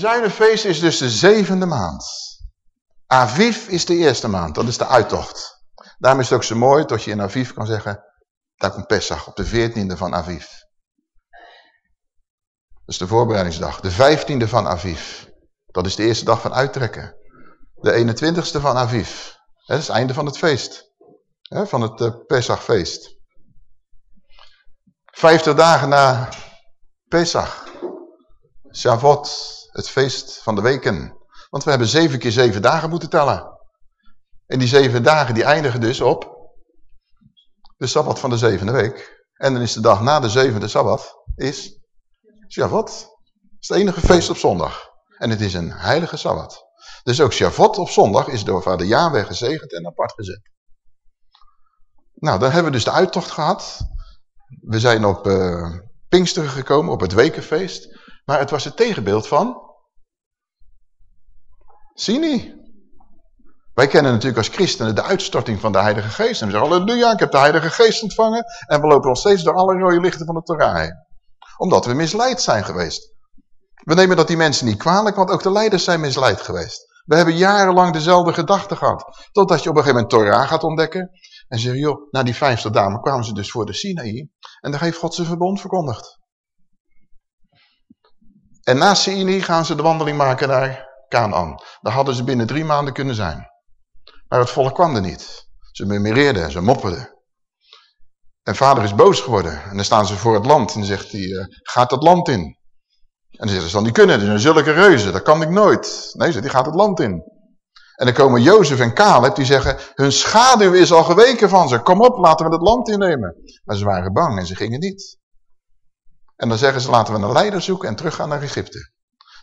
bezuinenfeest is dus de zevende maand. Aviv is de eerste maand, dat is de uittocht. Daarom is het ook zo mooi dat je in Aviv kan zeggen, daar komt Pesach op de veertiende van Aviv. Dat is de voorbereidingsdag. De vijftiende van Aviv. Dat is de eerste dag van uittrekken. De 21ste van Aviv. Dat is het einde van het feest. Van het uh, Pesachfeest. Vijftig dagen na Pesach. Shavuot, het feest van de weken. Want we hebben zeven keer zeven dagen moeten tellen. En die zeven dagen die eindigen dus op de Sabbat van de zevende week. En dan is de dag na de zevende Sabbat, is Shavuot. Het is het enige feest op zondag. En het is een heilige Sabbat. Dus ook Shavuot op zondag is door vader Yahweh gezegend en apart gezet. Nou, dan hebben we dus de uittocht gehad. We zijn op uh, Pinksteren gekomen, op het wekenfeest. Maar het was het tegenbeeld van Sini. Wij kennen natuurlijk als christenen de uitstorting van de Heilige Geest. En we zeggen, halleluja, ik heb de Heilige Geest ontvangen. En we lopen nog steeds door alle rode lichten van de Torah heen. Omdat we misleid zijn geweest. We nemen dat die mensen niet kwalijk, want ook de leiders zijn misleid geweest. We hebben jarenlang dezelfde gedachten gehad. Totdat je op een gegeven moment Torah gaat ontdekken. En zeg joh, na die vijfde dame kwamen ze dus voor de Sinaï. En daar heeft God zijn verbond verkondigd. En na Sinaï gaan ze de wandeling maken naar Canaan. Daar hadden ze binnen drie maanden kunnen zijn. Maar het volk kwam er niet. Ze murmureerden, ze mopperden. En vader is boos geworden. En dan staan ze voor het land. En zegt hij, uh, gaat het land in. En dan zeggen ze dan, die kunnen, die zijn zulke reuzen. Dat kan ik nooit. Nee, die gaat het land in. En dan komen Jozef en Caleb die zeggen, hun schaduw is al geweken van ze. Kom op, laten we het land innemen. Maar ze waren bang en ze gingen niet. En dan zeggen ze, laten we een leider zoeken en teruggaan naar Egypte.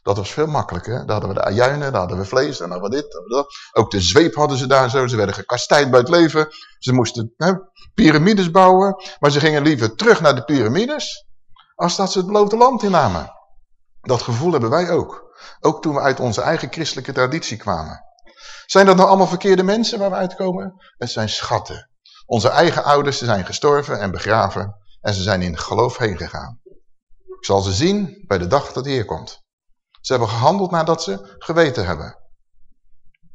Dat was veel makkelijker. Daar hadden we de ajuinen, daar hadden we vlees, dan hadden we dit, dat. Ook de zweep hadden ze daar zo. Ze werden gekastijd bij het leven. Ze moesten hè, piramides bouwen. Maar ze gingen liever terug naar de piramides. Als dat ze het beloofde land innamen. Dat gevoel hebben wij ook. Ook toen we uit onze eigen christelijke traditie kwamen. Zijn dat nou allemaal verkeerde mensen waar we uitkomen? Het zijn schatten. Onze eigen ouders zijn gestorven en begraven. En ze zijn in geloof heen gegaan. Ik zal ze zien bij de dag dat de Heer komt. Ze hebben gehandeld nadat ze geweten hebben.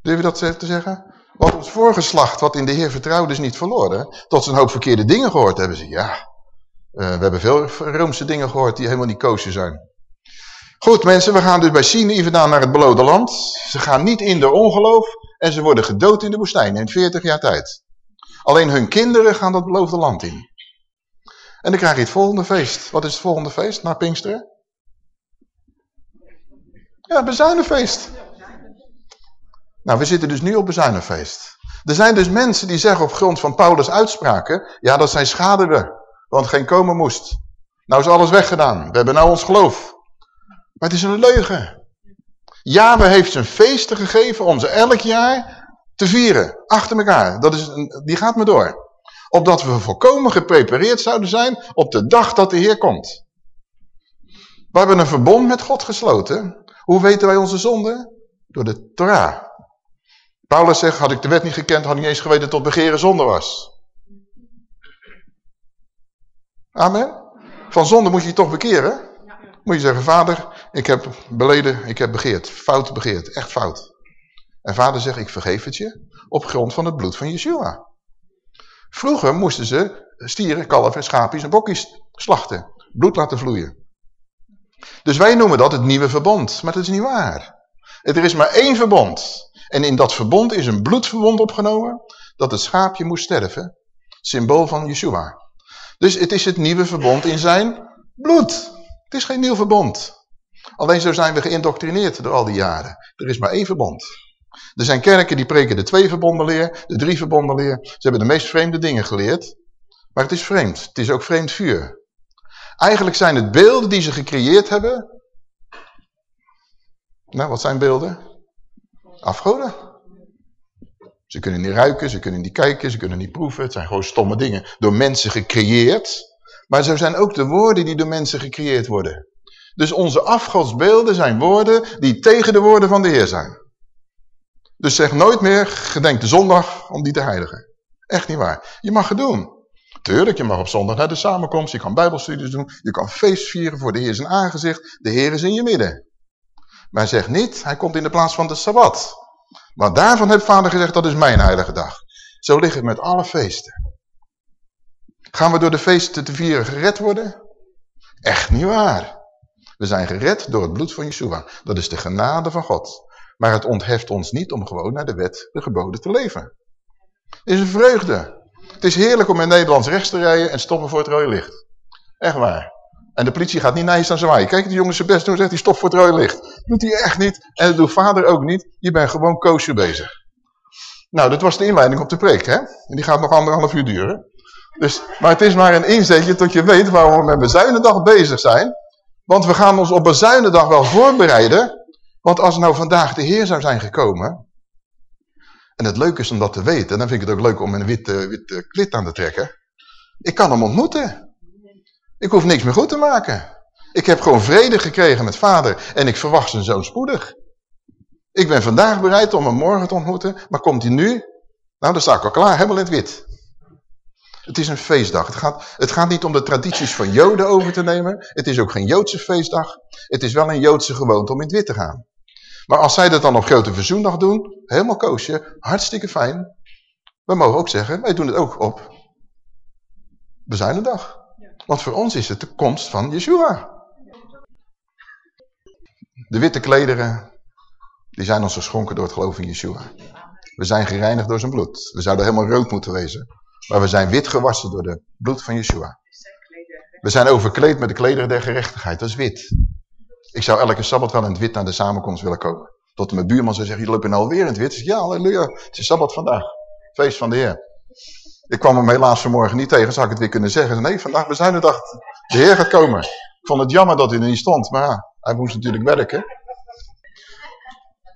Durf je dat te zeggen? Want ons voorgeslacht, wat in de Heer vertrouwde, is niet verloren. Tot ze een hoop verkeerde dingen gehoord hebben. Ze, ja, uh, we hebben veel Roomse dingen gehoord die helemaal niet koosje zijn. Goed mensen, we gaan dus bij Sinai vandaan naar het beloofde land. Ze gaan niet in de ongeloof en ze worden gedood in de woestijn in 40 jaar tijd. Alleen hun kinderen gaan dat beloofde land in. En dan krijg je het volgende feest. Wat is het volgende feest na Pinksteren? Ja, bezuinenfeest. Nou, we zitten dus nu op bezuinenfeest. Er zijn dus mensen die zeggen op grond van Paulus' uitspraken... ja, dat zijn schaduwen, want geen komen moest. Nou is alles weggedaan. We hebben nou ons geloof. Maar het is een leugen. Yahweh heeft zijn feesten gegeven om ze elk jaar te vieren. Achter elkaar. Dat is een, die gaat me door. Opdat we volkomen geprepareerd zouden zijn op de dag dat de Heer komt. We hebben een verbond met God gesloten. Hoe weten wij onze zonde? Door de Torah. Paulus zegt, had ik de wet niet gekend, had ik niet eens geweten dat begeren zonde was. Amen. Van zonde moet je je toch bekeren. Moet je zeggen, vader, ik heb beleden, ik heb begeerd. Fout begeerd, echt fout. En vader zegt, ik vergeef het je op grond van het bloed van Yeshua. Vroeger moesten ze stieren, kalven, schaapjes en bokjes slachten. Bloed laten vloeien. Dus wij noemen dat het nieuwe verbond. Maar dat is niet waar. Er is maar één verbond. En in dat verbond is een bloedverbond opgenomen. Dat het schaapje moest sterven. Symbool van Yeshua. Dus het is het nieuwe verbond in zijn bloed. Het is geen nieuw verbond. Alleen zo zijn we geïndoctrineerd door al die jaren. Er is maar één verbond. Er zijn kerken die preken de twee verbonden leer, de drie verbonden leer. Ze hebben de meest vreemde dingen geleerd. Maar het is vreemd. Het is ook vreemd vuur. Eigenlijk zijn het beelden die ze gecreëerd hebben. Nou, wat zijn beelden? Afgoden. Ze kunnen niet ruiken, ze kunnen niet kijken, ze kunnen niet proeven. Het zijn gewoon stomme dingen. Door mensen gecreëerd. Maar zo zijn ook de woorden die door mensen gecreëerd worden. Dus onze afgodsbeelden zijn woorden die tegen de woorden van de Heer zijn. Dus zeg nooit meer, gedenk de zondag om die te heiligen. Echt niet waar. Je mag het doen. Tuurlijk, je mag op zondag naar de samenkomst, je kan bijbelstudies doen, je kan feest vieren voor de Heer zijn aangezicht. De Heer is in je midden. Maar zegt niet, hij komt in de plaats van de Sabbat. Maar daarvan heeft vader gezegd, dat is mijn heilige dag. Zo ligt het met alle feesten. Gaan we door de feesten te vieren gered worden? Echt niet waar. We zijn gered door het bloed van Yeshua. Dat is de genade van God. Maar het ontheft ons niet om gewoon naar de wet, de geboden te leven. Het is een vreugde. Het is heerlijk om in Nederlands rechts te rijden en stoppen voor het rode licht. Echt waar. En de politie gaat niet naar je staan zwaaien. Kijk, die jongens zijn best doen, zegt hij stop voor het rode licht. Doet hij echt niet. En dat doet vader ook niet. Je bent gewoon koosje bezig. Nou, dat was de inleiding op de preek, hè? En die gaat nog anderhalf uur duren. Dus, maar het is maar een inzetje tot je weet waar we met bezuinendag bezig zijn. Want we gaan ons op bezuinendag wel voorbereiden. Want als nou vandaag de Heer zou zijn gekomen... En het leuke is om dat te weten. Dan vind ik het ook leuk om een witte, witte klit aan te trekken. Ik kan hem ontmoeten. Ik hoef niks meer goed te maken. Ik heb gewoon vrede gekregen met vader. En ik verwacht zijn zoon spoedig. Ik ben vandaag bereid om hem morgen te ontmoeten. Maar komt hij nu? Nou, dan sta ik al klaar. Helemaal in het wit. Het is een feestdag. Het gaat, het gaat niet om de tradities van Joden over te nemen. Het is ook geen Joodse feestdag. Het is wel een Joodse gewoonte om in het wit te gaan. Maar als zij dat dan op Grote Verzoendag doen, helemaal koosje, hartstikke fijn. We mogen ook zeggen, wij doen het ook op Bezuinendag. Want voor ons is het de komst van Yeshua. De witte klederen, die zijn ons geschonken door het geloof in Yeshua. We zijn gereinigd door zijn bloed. We zouden helemaal rood moeten wezen. Maar we zijn wit gewassen door het bloed van Yeshua. We zijn overkleed met de klederen der gerechtigheid. Dat is wit. Ik zou elke Sabbat wel in het wit naar de samenkomst willen komen. Tot mijn buurman zou zeggen, je loopt nou alweer in het wit. ja, halleluja, het is Sabbat vandaag. Feest van de Heer. Ik kwam hem helaas vanmorgen niet tegen, zou ik het weer kunnen zeggen. Nee, vandaag bezuinendag. De Heer gaat komen. Ik vond het jammer dat hij er niet stond, maar ja, hij moest natuurlijk werken.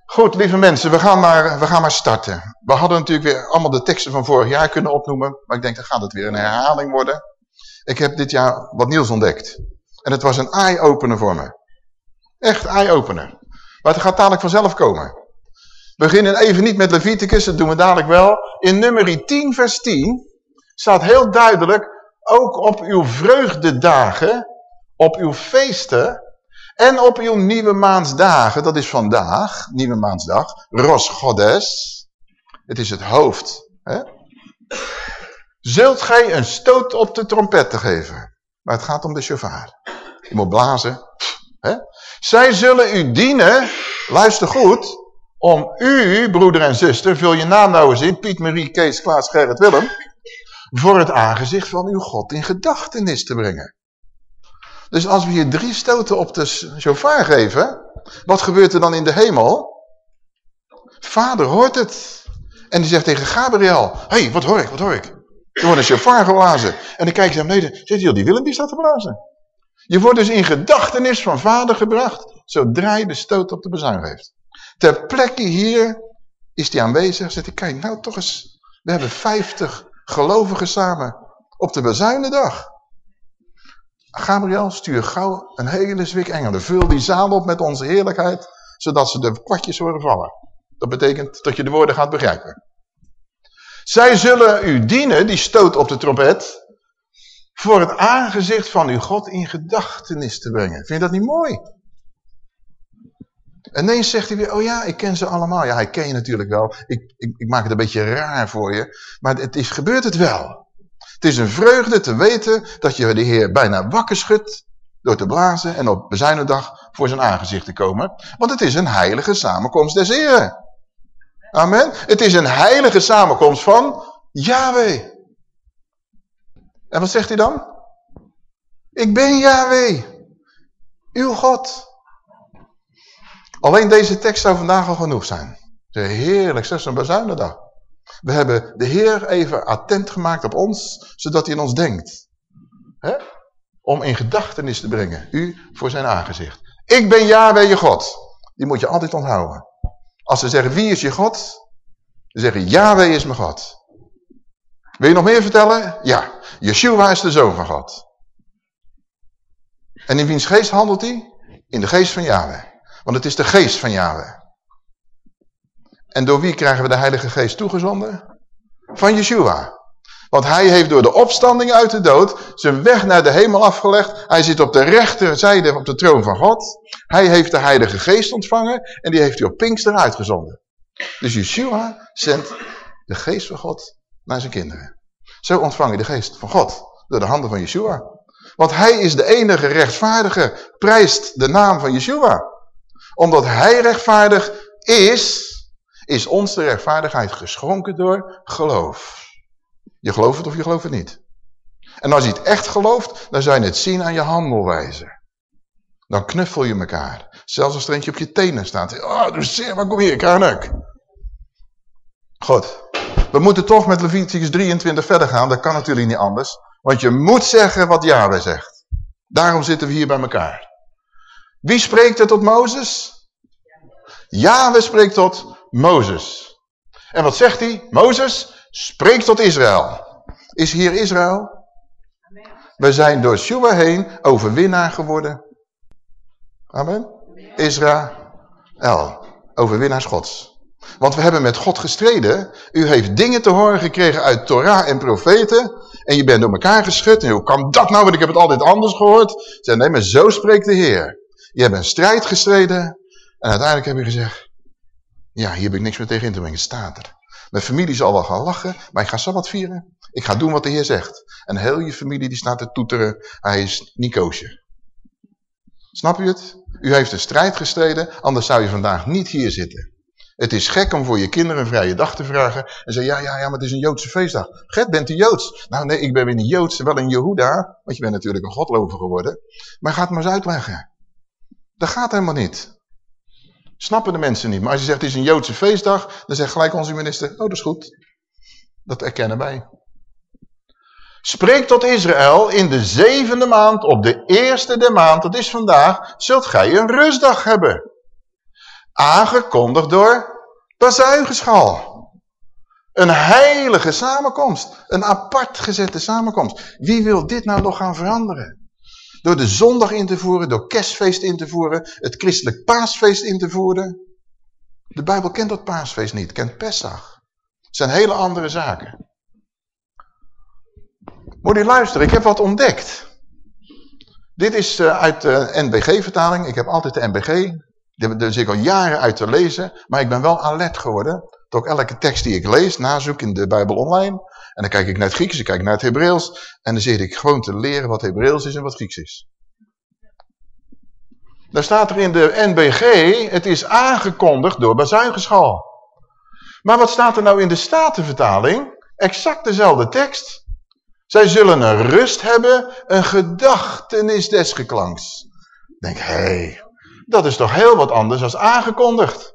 Goed, lieve mensen, we gaan, maar, we gaan maar starten. We hadden natuurlijk weer allemaal de teksten van vorig jaar kunnen opnoemen. Maar ik denk, dan gaat het weer een herhaling worden. Ik heb dit jaar wat nieuws ontdekt. En het was een eye-opener voor me. Echt eye-opener. Maar het gaat dadelijk vanzelf komen. We beginnen even niet met Leviticus, dat doen we dadelijk wel. In nummer 10 vers 10 staat heel duidelijk, ook op uw vreugdedagen, op uw feesten en op uw nieuwe maansdagen, dat is vandaag, nieuwe maansdag, Ros Godes, het is het hoofd, hè? zult gij een stoot op de trompet te geven. Maar het gaat om de shofar. Je moet blazen. Hè? Zij zullen u dienen, luister goed, om u, broeder en zuster, vul je naam nou eens in, Piet, Marie, Kees, Klaas, Gerrit, Willem, voor het aangezicht van uw God in gedachtenis te brengen. Dus als we hier drie stoten op de shofar geven, wat gebeurt er dan in de hemel? Vader hoort het. En die zegt tegen Gabriel, hé, hey, wat hoor ik, wat hoor ik? Er wordt een shofar geblazen. En dan kijkt hij naar beneden, zegt hij, die Willem die staat te blazen. Je wordt dus in gedachtenis van vader gebracht, zodra je de stoot op de bezuin geeft. Ter plekke hier is hij aanwezig, zegt hij, kijk nou toch eens, we hebben 50 gelovigen samen op de bezuinendag. Gabriel, stuur gauw een hele zwik engelen. Vul die zaal op met onze heerlijkheid, zodat ze de kwartjes horen vallen. Dat betekent dat je de woorden gaat begrijpen. Zij zullen u dienen, die stoot op de trompet, voor het aangezicht van uw God in gedachtenis te brengen. Vind je dat niet mooi? En ineens zegt hij weer, oh ja, ik ken ze allemaal. Ja, hij ken je natuurlijk wel. Ik, ik, ik maak het een beetje raar voor je. Maar het is, gebeurt het wel. Het is een vreugde te weten dat je de Heer bijna wakker schudt door te blazen en op bezuinendag voor zijn aangezicht te komen. Want het is een heilige samenkomst des Heren. Amen. Het is een heilige samenkomst van Yahweh. En wat zegt hij dan? Ik ben Yahweh, uw God. Alleen deze tekst zou vandaag al genoeg zijn. De heerlijk, zeg een bezuinendag. We hebben de Heer even attent gemaakt op ons, zodat hij in ons denkt. Om in gedachtenis te brengen, u voor zijn aangezicht. Ik ben Yahweh je God. Die moet je altijd onthouden. Als ze zeggen, wie is je God? Ze zeggen, Yahweh is mijn God. Wil je nog meer vertellen? Ja, Yeshua is de Zoon van God. En in wiens geest handelt hij? In de geest van Yahweh. Want het is de geest van Yahweh. En door wie krijgen we de Heilige Geest toegezonden? Van Yeshua. Want hij heeft door de opstanding uit de dood zijn weg naar de hemel afgelegd. Hij zit op de rechterzijde op de troon van God. Hij heeft de heilige geest ontvangen en die heeft hij op Pinkster uitgezonden. Dus Yeshua zendt de geest van God naar zijn kinderen. Zo ontvang je de geest van God door de handen van Yeshua. Want hij is de enige rechtvaardige, prijst de naam van Yeshua. Omdat hij rechtvaardig is, is ons de rechtvaardigheid geschonken door geloof. Je gelooft het of je gelooft het niet. En als je het echt gelooft, dan zou je het zien aan je handelwijze. Dan knuffel je elkaar. Zelfs als er eentje op je tenen staat. Oh, dus zeer, maar kom hier, ik krijg Goed. We moeten toch met Leviticus 23 verder gaan. Dat kan natuurlijk niet anders. Want je moet zeggen wat Yahweh zegt. Daarom zitten we hier bij elkaar. Wie spreekt er tot Mozes? Yahweh spreekt tot Mozes. En wat zegt hij? Mozes, spreek tot Israël. Is hier Israël? We zijn door Shua heen overwinnaar geworden. Amen. Israël. Overwinnaars Gods. Want we hebben met God gestreden. U heeft dingen te horen gekregen uit Torah en profeten. En je bent door elkaar geschud. En hoe kan dat nou? Want ik heb het altijd anders gehoord. Zeg, nee, maar zo spreekt de Heer. Je hebt een strijd gestreden. En uiteindelijk heb je gezegd. Ja, hier heb ik niks meer tegen in te brengen. Staat er. Mijn familie zal wel gaan lachen. Maar ik ga Sabbat vieren. Ik ga doen wat de Heer zegt. En heel je familie die staat te toeteren. Hij is niet. Snap je het? U heeft een strijd gestreden. Anders zou je vandaag niet hier zitten. Het is gek om voor je kinderen een vrije dag te vragen. En zeggen, ja, ja, ja, maar het is een Joodse feestdag. Gert, bent u Joods? Nou nee, ik ben weer niet Joods, wel een Jehuda. Want je bent natuurlijk een godlover geworden. Maar ga het maar eens uitleggen. Dat gaat helemaal niet. Snappen de mensen niet. Maar als je zegt, het is een Joodse feestdag. Dan zegt gelijk onze minister, oh dat is goed. Dat erkennen wij. Spreek tot Israël, in de zevende maand, op de eerste der maand, dat is vandaag, zult gij een rustdag hebben. Aangekondigd door bazuigenschal. Een heilige samenkomst. Een apart gezette samenkomst. Wie wil dit nou nog gaan veranderen? Door de zondag in te voeren, door kerstfeest in te voeren, het christelijk paasfeest in te voeren. De Bijbel kent dat paasfeest niet, kent Pesach. Het zijn hele andere zaken. Moet je luisteren, ik heb wat ontdekt. Dit is uh, uit de NBG-vertaling. Ik heb altijd de NBG. Daar zit ik al jaren uit te lezen, maar ik ben wel alert geworden. Ook elke tekst die ik lees, nazoek in de Bijbel online. En dan kijk ik naar het Grieks, ik kijk naar het Hebreeuws. En dan zit ik gewoon te leren wat Hebreeuws is en wat Grieks is. Daar staat er in de NBG, het is aangekondigd door bazuigenschal. Maar wat staat er nou in de Statenvertaling? Exact dezelfde tekst. Zij zullen een rust hebben, een gedachtenis des geklanks. Ik denk, hé, hey, dat is toch heel wat anders als aangekondigd.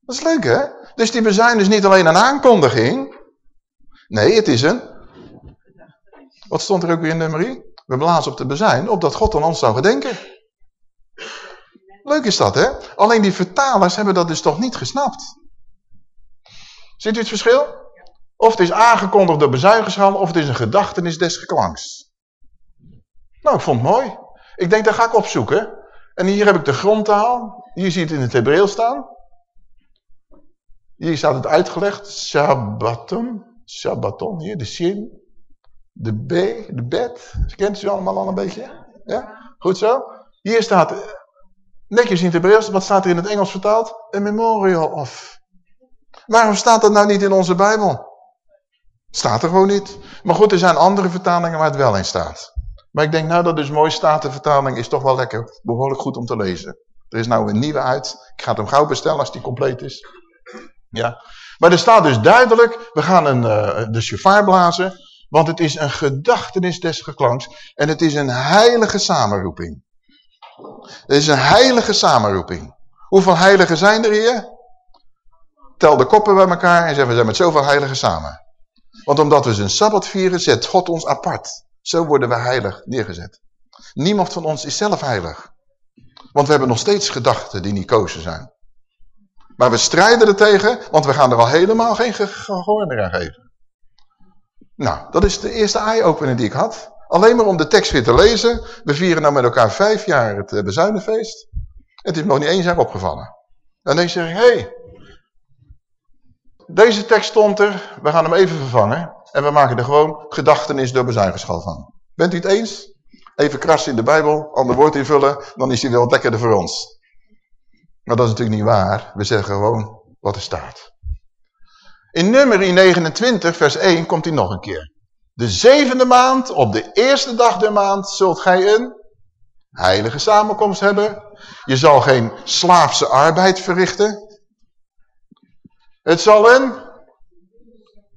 Dat is leuk, hè? Dus die bezuin is niet alleen een aankondiging. Nee, het is een... Wat stond er ook weer in de Marie? We blazen op de bezuin, opdat God aan ons zou gedenken. Leuk is dat, hè? Alleen die vertalers hebben dat dus toch niet gesnapt. Ziet u het verschil? Of het is aangekondigd door bezuigenschal, of het is een gedachtenis des geklanks. Nou, ik vond het mooi. Ik denk, dat ga ik opzoeken. En hier heb ik de grondtaal. Hier zie je het in het Hebreeuws staan. Hier staat het uitgelegd. Shabbaton. Shabbaton, hier de shin. De b, de bet. Kent u allemaal al een beetje? Ja? Goed zo? Hier staat, netjes in het Hebreeuws, wat staat er in het Engels vertaald? A memorial of. Waarom staat dat nou niet in onze Bijbel? Staat er gewoon niet. Maar goed, er zijn andere vertalingen waar het wel in staat. Maar ik denk, nou dat is mooi, Statenvertaling is toch wel lekker, behoorlijk goed om te lezen. Er is nou een nieuwe uit. Ik ga hem gauw bestellen als die compleet is. Ja. Maar er staat dus duidelijk, we gaan een, uh, de chauffeur blazen, want het is een gedachtenis des geklanks en het is een heilige samenroeping. Het is een heilige samenroeping. Hoeveel heiligen zijn er hier? Tel de koppen bij elkaar en zeg we zijn met zoveel heiligen samen. Want omdat we zijn Sabbat vieren, zet God ons apart. Zo worden we heilig neergezet. Niemand van ons is zelf heilig. Want we hebben nog steeds gedachten die niet kozen zijn. Maar we strijden er tegen, want we gaan er al helemaal geen gehoor meer aan geven. Nou, dat is de eerste eye-opener die ik had. Alleen maar om de tekst weer te lezen. We vieren nou met elkaar vijf jaar het eh, bezuinenfeest. Het is nog niet eens jaar opgevallen. En dan ik, hé, hey, Deze tekst stond er, we gaan hem even vervangen. En we maken er gewoon gedachtenis door bezuinigenschal van. Bent u het eens? Even krassen in de Bijbel, ander woord invullen, dan is hij wel lekkerder voor ons. Maar dat is natuurlijk niet waar. We zeggen gewoon wat er staat. In nummer 29, vers 1, komt hij nog een keer. De zevende maand, op de eerste dag der maand, zult gij een heilige samenkomst hebben. Je zal geen slaafse arbeid verrichten. Het zal een...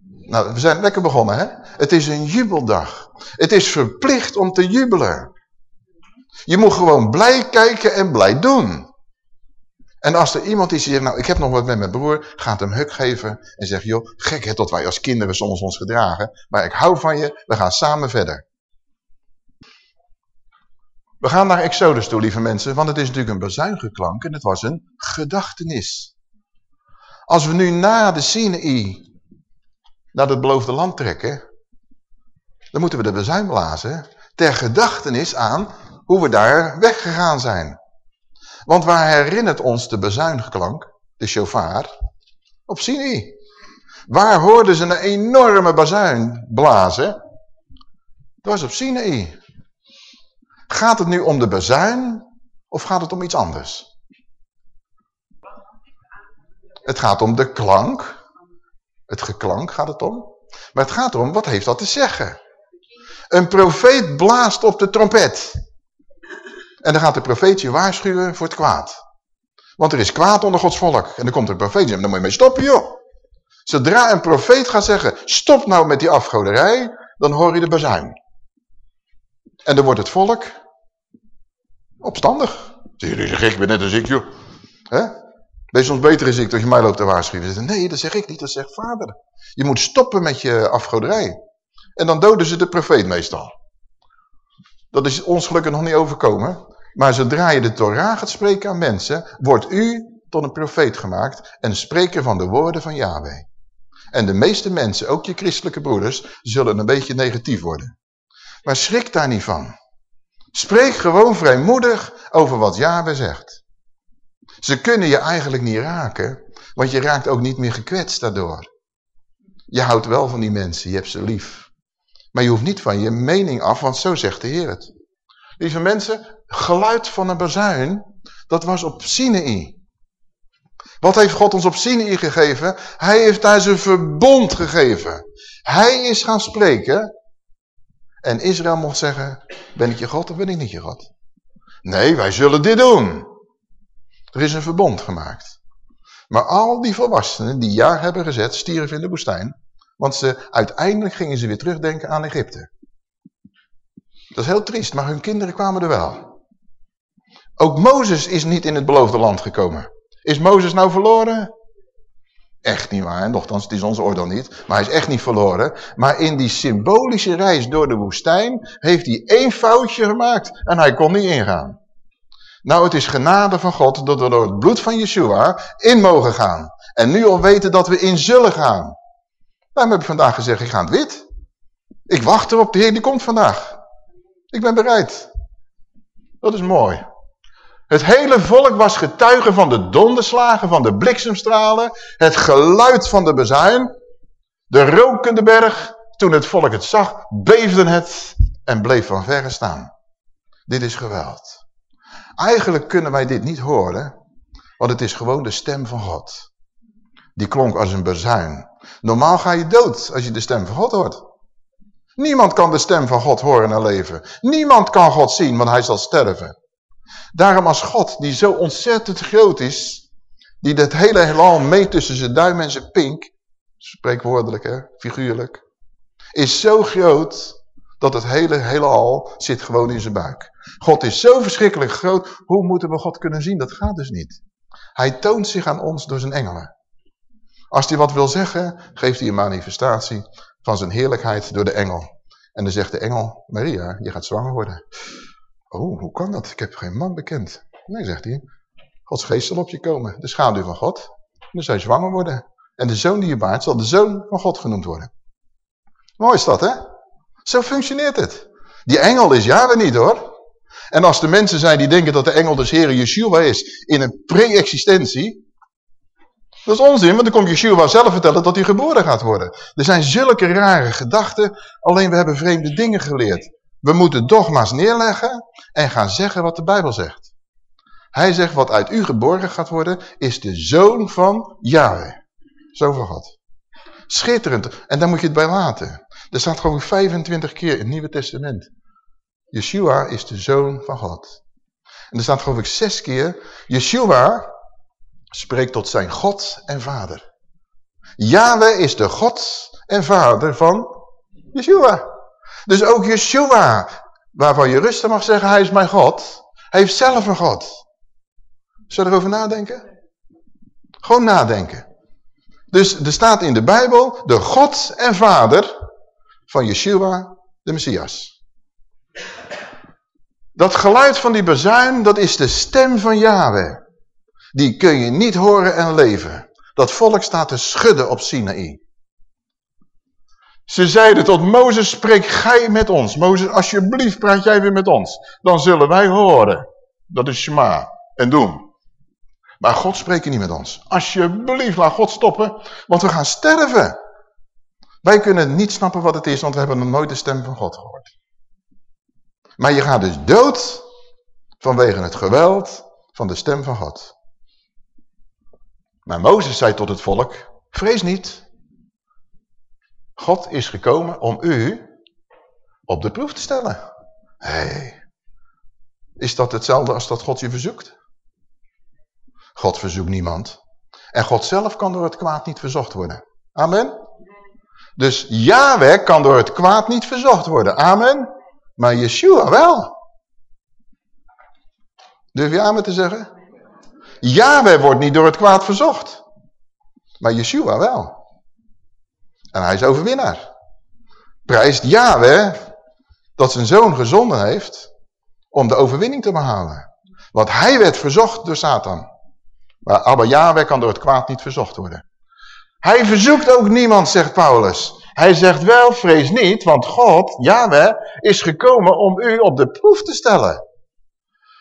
Nou, we zijn lekker begonnen, hè? Het is een jubeldag. Het is verplicht om te jubelen. Je moet gewoon blij kijken en blij doen. En als er iemand is die zegt, nou ik heb nog wat met mijn broer, gaat hem huk geven en zegt, joh, gek hè, dat wij als kinderen soms ons gedragen, maar ik hou van je, we gaan samen verder. We gaan naar Exodus toe, lieve mensen, want het is natuurlijk een bezuingeklank en het was een gedachtenis. Als we nu na de Sinaï naar het beloofde land trekken, dan moeten we de bezuin blazen ter gedachtenis aan hoe we daar weggegaan zijn. Want waar herinnert ons de bezuinklank, de shofar? Op Sinai. Waar hoorden ze een enorme bazuin blazen? Dat was op Sinai. Gaat het nu om de bazuin of gaat het om iets anders? Het gaat om de klank. Het geklank gaat het om. Maar het gaat erom, wat heeft dat te zeggen? Een profeet blaast op de trompet. En dan gaat de profeet je waarschuwen voor het kwaad. Want er is kwaad onder Gods volk. En dan komt een profeet en zegt, dan moet je mee stoppen joh. Zodra een profeet gaat zeggen, stop nou met die afgoderij, dan hoor je de bazuin. En dan wordt het volk opstandig. Zeg je, gek, ik ben net als ik joh. He? Wees soms beter als ik dat je mij loopt te waarschuwen. Nee, dat zeg ik niet, dat zegt vader. Je moet stoppen met je afgoderij. En dan doden ze de profeet meestal. Dat is ons gelukkig nog niet overkomen. Maar zodra je de Torah gaat spreken aan mensen, wordt u tot een profeet gemaakt en spreker van de woorden van Yahweh. En de meeste mensen, ook je christelijke broeders, zullen een beetje negatief worden. Maar schrik daar niet van. Spreek gewoon vrijmoedig over wat Yahweh zegt. Ze kunnen je eigenlijk niet raken, want je raakt ook niet meer gekwetst daardoor. Je houdt wel van die mensen, je hebt ze lief. Maar je hoeft niet van je mening af, want zo zegt de Heer het. Lieve mensen, geluid van een bazuin, dat was op Sinai. Wat heeft God ons op Sinai gegeven? Hij heeft daar zijn verbond gegeven. Hij is gaan spreken. En Israël mocht zeggen, ben ik je God of ben ik niet je God? Nee, wij zullen dit doen. Er is een verbond gemaakt. Maar al die volwassenen die ja hebben gezet, stierven in de woestijn. Want ze, uiteindelijk gingen ze weer terugdenken aan Egypte. Dat is heel triest, maar hun kinderen kwamen er wel. Ook Mozes is niet in het beloofde land gekomen. Is Mozes nou verloren? Echt niet waar, nogthans, het is onze oordeel niet. Maar hij is echt niet verloren. Maar in die symbolische reis door de woestijn heeft hij één foutje gemaakt en hij kon niet ingaan. Nou, het is genade van God dat we door het bloed van Yeshua in mogen gaan. En nu al weten dat we in zullen gaan. Daarom heb ik vandaag gezegd, ik ga het wit. Ik wacht erop, de Heer die komt vandaag. Ik ben bereid. Dat is mooi. Het hele volk was getuige van de donderslagen, van de bliksemstralen, het geluid van de bezuin, de rokende berg. Toen het volk het zag, beefde het en bleef van verre staan. Dit is geweld. Eigenlijk kunnen wij dit niet horen, want het is gewoon de stem van God. Die klonk als een bezuin. Normaal ga je dood als je de stem van God hoort. Niemand kan de stem van God horen en leven. Niemand kan God zien, want hij zal sterven. Daarom als God, die zo ontzettend groot is, die het hele heelal meet tussen zijn duim en zijn pink, spreekwoordelijk hè, figuurlijk, is zo groot dat het hele heelal zit gewoon in zijn buik. God is zo verschrikkelijk groot, hoe moeten we God kunnen zien? Dat gaat dus niet. Hij toont zich aan ons door zijn engelen. Als hij wat wil zeggen, geeft hij een manifestatie van zijn heerlijkheid door de engel. En dan zegt de engel, Maria, je gaat zwanger worden. Oh, hoe kan dat? Ik heb geen man bekend. Nee, zegt hij. Gods geest zal op je komen, de schaduw van God. En dan zal je zwanger worden. En de zoon die je baart zal de zoon van God genoemd worden. Mooi is dat, hè? Zo functioneert het. Die engel is jaren niet, hoor. En als er mensen zijn die denken dat de engel dus Heer Yeshua is in een pre-existentie, Dat is onzin, want dan komt Yeshua zelf vertellen dat hij geboren gaat worden. Er zijn zulke rare gedachten, alleen we hebben vreemde dingen geleerd. We moeten dogma's neerleggen en gaan zeggen wat de Bijbel zegt. Hij zegt, wat uit u geboren gaat worden, is de zoon van Yahweh. Zo van God. Schitterend. En daar moet je het bij laten. Er staat gewoon 25 keer in het Nieuwe Testament. Yeshua is de zoon van God. En er staat geloof ik zes keer, Yeshua spreekt tot zijn God en Vader. Yahweh is de God en Vader van Yeshua. Dus ook Yeshua, waarvan je rustig mag zeggen, hij is mijn God, heeft zelf een God. Zullen we erover nadenken? Gewoon nadenken. Dus er staat in de Bijbel de God en Vader van Yeshua, de Messias. Dat geluid van die bazuin, dat is de stem van Yahweh. Die kun je niet horen en leven. Dat volk staat te schudden op Sinaï. Ze zeiden tot Mozes, spreek gij met ons. Mozes, alsjeblieft praat jij weer met ons. Dan zullen wij horen. Dat is Shema. En doen. Maar God spreekt niet met ons. Alsjeblieft, laat God stoppen, want we gaan sterven. Wij kunnen niet snappen wat het is, want we hebben nog nooit de stem van God gehoord. Maar je gaat dus dood vanwege het geweld van de stem van God. Maar Mozes zei tot het volk, vrees niet. God is gekomen om u op de proef te stellen. Hé, hey, is dat hetzelfde als dat God je verzoekt? God verzoekt niemand. En God zelf kan door het kwaad niet verzocht worden. Amen. Dus Yahweh kan door het kwaad niet verzocht worden. Amen. Maar Yeshua wel. Durf je amen te zeggen? Yahweh wordt niet door het kwaad verzocht. Maar Yeshua wel. En hij is overwinnaar. Prijst Yahweh dat zijn zoon gezonden heeft om de overwinning te behalen. Want hij werd verzocht door Satan. Maar Abba Yahweh kan door het kwaad niet verzocht worden. Hij verzoekt ook niemand, zegt Paulus. Hij zegt wel, vrees niet, want God, Yahweh, is gekomen om u op de proef te stellen.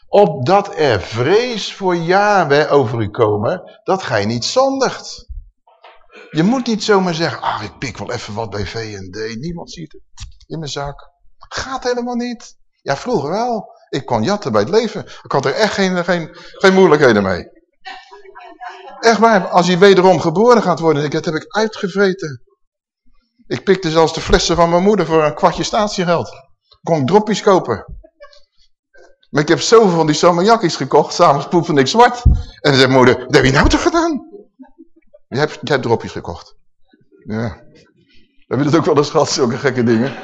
Opdat er vrees voor Yahweh over u komen, dat gij niet zondigt. Je moet niet zomaar zeggen, ah, ik pik wel even wat bij V&D, niemand ziet het in mijn zak. Gaat helemaal niet. Ja, vroeger wel. Ik kon jatten bij het leven. Ik had er echt geen, geen, geen moeilijkheden mee. Echt waar, als hij wederom geboren gaat worden, dat heb ik uitgevreten. Ik pikte zelfs de flessen van mijn moeder voor een kwartje statiegeld. Kon ik droppies kopen. Maar ik heb zoveel van die salmiakjes gekocht, s'avonds poefde ik zwart. En dan moeder, wat heb je nou toch gedaan? Je hebt, je dropjes gekocht. Ja. Heb je dat ook wel eens gehad, zulke gekke dingen?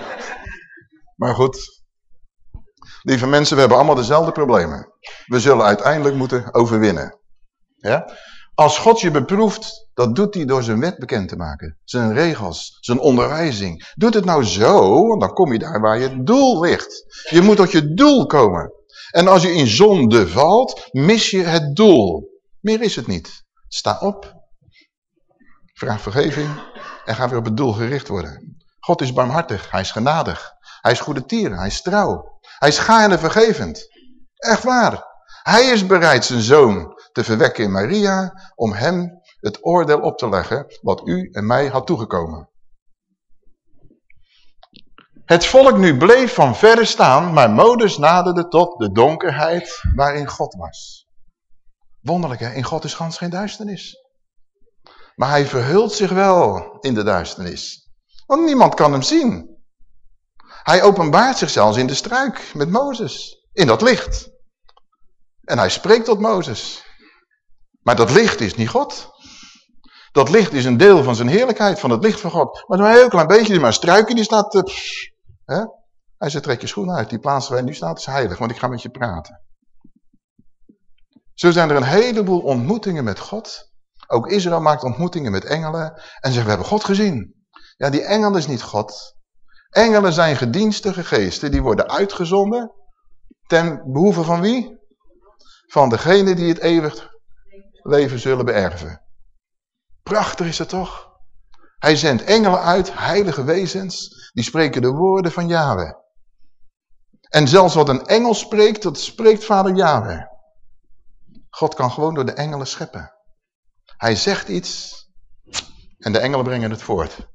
Maar goed. Lieve mensen, we hebben allemaal dezelfde problemen. We zullen uiteindelijk moeten overwinnen. Ja? Als God je beproeft, dat doet hij door zijn wet bekend te maken. Zijn regels, zijn onderwijzing. Doet het nou zo, dan kom je daar waar je doel ligt. Je moet tot je doel komen. En als je in zonde valt, mis je het doel. Meer is het niet. Sta op, vraag vergeving en ga weer op het doel gericht worden. God is barmhartig, hij is genadig. Hij is goede tieren, hij is trouw. Hij is gaarne vergevend. Echt waar. Hij is bereid zijn zoon te verwekken in Maria om hem het oordeel op te leggen wat u en mij had toegekomen. Het volk nu bleef van verre staan, maar Modus naderde tot de donkerheid waarin God was. Wonderlijk hè, in God is gans geen duisternis. Maar hij verhult zich wel in de duisternis. Want niemand kan hem zien. Hij openbaart zich zelfs in de struik met Mozes, in dat licht. En hij spreekt tot Mozes. Maar dat licht is niet God. Dat licht is een deel van zijn heerlijkheid, van het licht van God. Maar een heel klein beetje, maar een struikje die staat... Uh, hè? Hij zegt, trek je schoenen uit. Die plaats waar je nu staat is heilig, want ik ga met je praten. Zo zijn er een heleboel ontmoetingen met God. Ook Israël maakt ontmoetingen met engelen. En zegt, we hebben God gezien. Ja, die engel is niet God. Engelen zijn gedienstige geesten. Die worden uitgezonden. Ten behoeve van wie? Van degene die het eeuwig leven zullen beërven. Prachtig is het toch? Hij zendt engelen uit, heilige wezens, die spreken de woorden van Yahweh. En zelfs wat een engel spreekt, dat spreekt vader Yahweh. God kan gewoon door de engelen scheppen. Hij zegt iets en de engelen brengen het voort.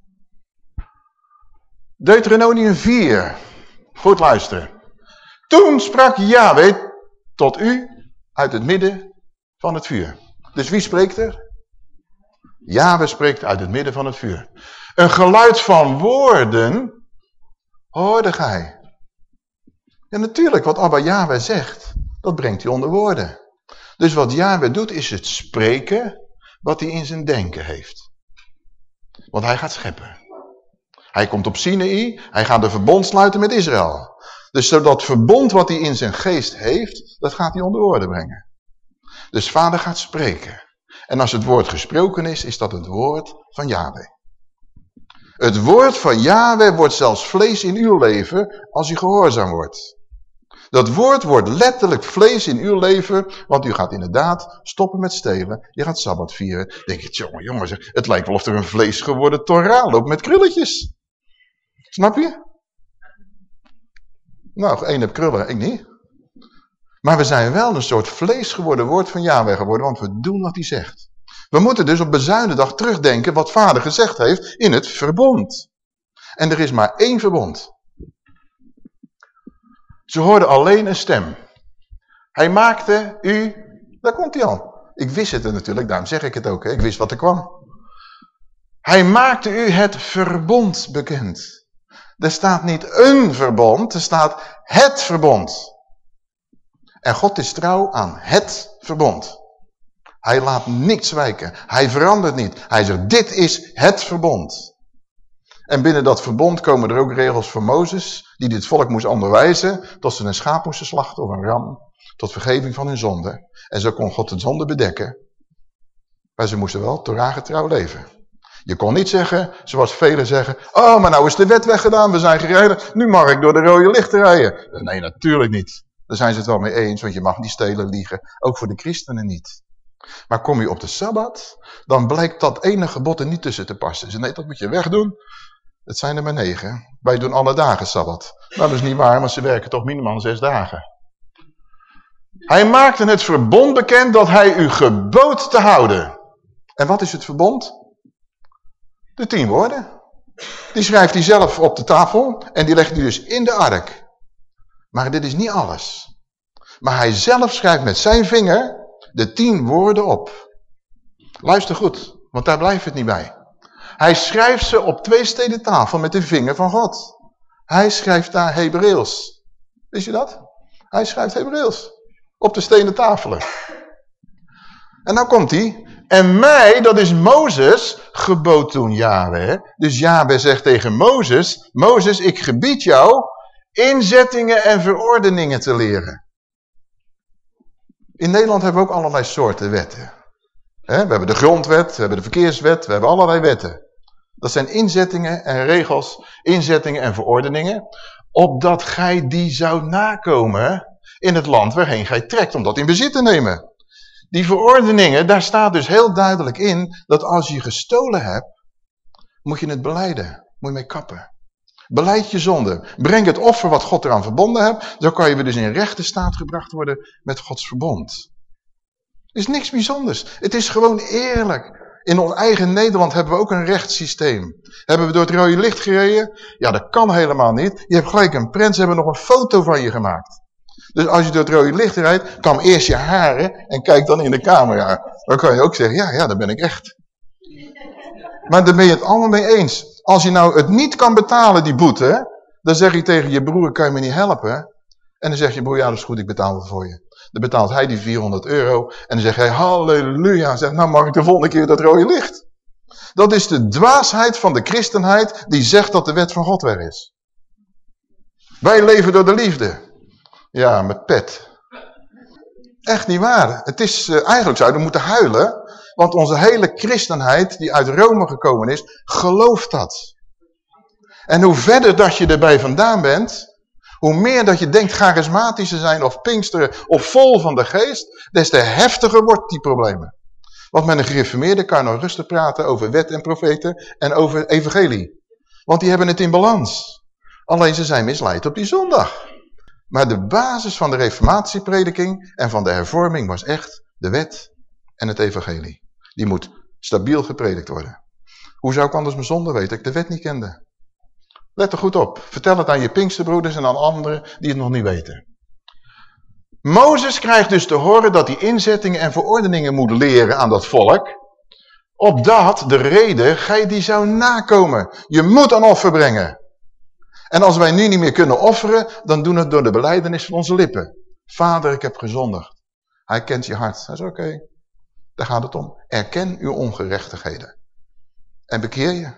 Deuteronomium 4. Goed luisteren. Toen sprak Yahweh tot u uit het midden van het vuur. Dus wie spreekt er? Yahweh spreekt uit het midden van het vuur. Een geluid van woorden hoorde gij. Ja, natuurlijk, wat Abba Yahweh zegt, dat brengt hij onder woorden. Dus wat Yahweh doet, is het spreken wat hij in zijn denken heeft. Want hij gaat scheppen. Hij komt op Sinaï, hij gaat een verbond sluiten met Israël. Dus dat verbond wat hij in zijn geest heeft, dat gaat hij onder woorden brengen. Dus vader gaat spreken. En als het woord gesproken is, is dat het woord van Yahweh. Het woord van Yahweh wordt zelfs vlees in uw leven als u gehoorzaam wordt. Dat woord wordt letterlijk vlees in uw leven, want u gaat inderdaad stoppen met stelen. Je gaat Sabbat vieren. denk je, jongen, jongen, het lijkt wel of er een vlees geworden Torah loopt met krulletjes. Snap je? Nou, één heb krullen, ik niet. Maar we zijn wel een soort vlees geworden woord van Yahweh geworden, want we doen wat hij zegt. We moeten dus op bezuinendag terugdenken wat vader gezegd heeft in het verbond. En er is maar één verbond. Ze hoorden alleen een stem. Hij maakte u, daar komt hij al. Ik wist het natuurlijk, daarom zeg ik het ook. Hè. Ik wist wat er kwam. Hij maakte u het verbond bekend. Er staat niet een verbond, er staat het verbond. En God is trouw aan het verbond. Hij laat niks wijken. Hij verandert niet. Hij zegt, dit is het verbond. En binnen dat verbond komen er ook regels voor Mozes, die dit volk moest onderwijzen, tot ze een schaap moesten slachten of een ram, tot vergeving van hun zonde. En zo kon God de zonde bedekken. Maar ze moesten wel Torah getrouw leven. Je kon niet zeggen, zoals velen zeggen, oh, maar nou is de wet weggedaan, we zijn gereden, nu mag ik door de rode lichten rijden. Nee, natuurlijk niet. Daar zijn ze het wel mee eens, want je mag niet stelen, liegen. Ook voor de christenen niet. Maar kom je op de Sabbat, dan blijkt dat ene gebod er niet tussen te passen. Ze nee, dat moet je wegdoen. Het zijn er maar negen. Wij doen alle dagen Sabbat. Nou, dat is niet waar, want ze werken toch minimaal zes dagen. Hij maakte het verbond bekend dat hij u gebood te houden. En wat is het verbond? De tien woorden. Die schrijft hij zelf op de tafel en die legt hij dus in de ark. Maar dit is niet alles. Maar hij zelf schrijft met zijn vinger de tien woorden op. Luister goed, want daar blijft het niet bij. Hij schrijft ze op twee steden tafel met de vinger van God. Hij schrijft daar Hebreeuws. Wist je dat? Hij schrijft Hebreeuws. Op de stenen tafelen. En dan komt hij. En mij, dat is Mozes, gebood toen Yahweh. Dus Yahweh zegt tegen Mozes. Mozes, ik gebied jou inzettingen en verordeningen te leren. In Nederland hebben we ook allerlei soorten wetten. We hebben de grondwet, we hebben de verkeerswet, we hebben allerlei wetten. Dat zijn inzettingen en regels, inzettingen en verordeningen, opdat gij die zou nakomen in het land waarheen gij trekt, om dat in bezit te nemen. Die verordeningen, daar staat dus heel duidelijk in, dat als je gestolen hebt, moet je het beleiden, moet je mee kappen. Beleid je zonde. Breng het offer wat God eraan verbonden hebt. Zo kan je weer dus in rechte staat gebracht worden met Gods verbond. Is niks bijzonders. Het is gewoon eerlijk. In ons eigen Nederland hebben we ook een rechtssysteem. Hebben we door het rode licht gereden? Ja, dat kan helemaal niet. Je hebt gelijk een prent, ze hebben nog een foto van je gemaakt. Dus als je door het rode licht rijdt, kam eerst je haren en kijk dan in de camera. Dan kan je ook zeggen, ja, ja, dat ben ik echt. Maar daar ben je het allemaal mee eens. Als je nou het niet kan betalen, die boete, dan zeg je tegen je broer, kan je me niet helpen? En dan zeg je broer, ja, dat is goed, ik betaal het voor je. Dan betaalt hij die 400 euro. En dan zegt hij, halleluja. Zegt, nou mag ik de volgende keer dat rode licht. Dat is de dwaasheid van de christenheid die zegt dat de wet van God weg is. Wij leven door de liefde. Ja, met pet. Echt niet waar. Het is, uh, eigenlijk zouden we moeten huilen. Want onze hele christenheid die uit Rome gekomen is, gelooft dat. En hoe verder dat je erbij vandaan bent, hoe meer dat je denkt charismatisch te zijn of pinksteren of vol van de geest, des te heftiger wordt die problemen. Want met een gereformeerde kan je nog rustig praten over wet en profeten en over evangelie. Want die hebben het in balans. Alleen ze zijn misleid op die zondag. Maar de basis van de reformatieprediking en van de hervorming was echt de wet en het evangelie. Die moet stabiel gepredikt worden. Hoe zou ik anders mijn zonde weten? Ik de wet niet kende. Let er goed op. Vertel het aan je pinksterbroeders en aan anderen die het nog niet weten. Mozes krijgt dus te horen dat hij inzettingen en verordeningen moet leren aan dat volk. Opdat de reden gij die zou nakomen. Je moet een offer brengen. En als wij nu niet meer kunnen offeren, dan doen het door de beleidenis van onze lippen. Vader, ik heb gezondigd. Hij kent je hart. Dat is oké. Daar gaat het om. Erken uw ongerechtigheden. En bekeer je.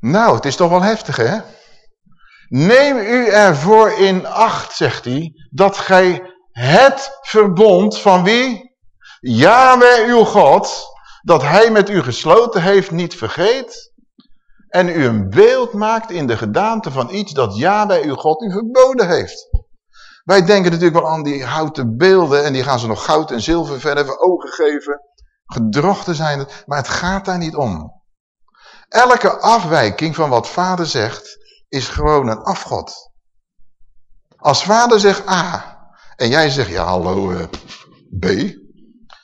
Nou, het is toch wel heftig, hè? Neem u ervoor in acht, zegt hij, dat gij het verbond van wie? Yahweh uw God, dat hij met u gesloten heeft, niet vergeet. En u een beeld maakt in de gedaante van iets dat Yahweh uw God u verboden heeft. Wij denken natuurlijk wel aan die houten beelden en die gaan ze nog goud en zilver verder ogen geven. Gedrochten zijn het, maar het gaat daar niet om. Elke afwijking van wat vader zegt, is gewoon een afgod. Als vader zegt A en jij zegt ja hallo uh, B,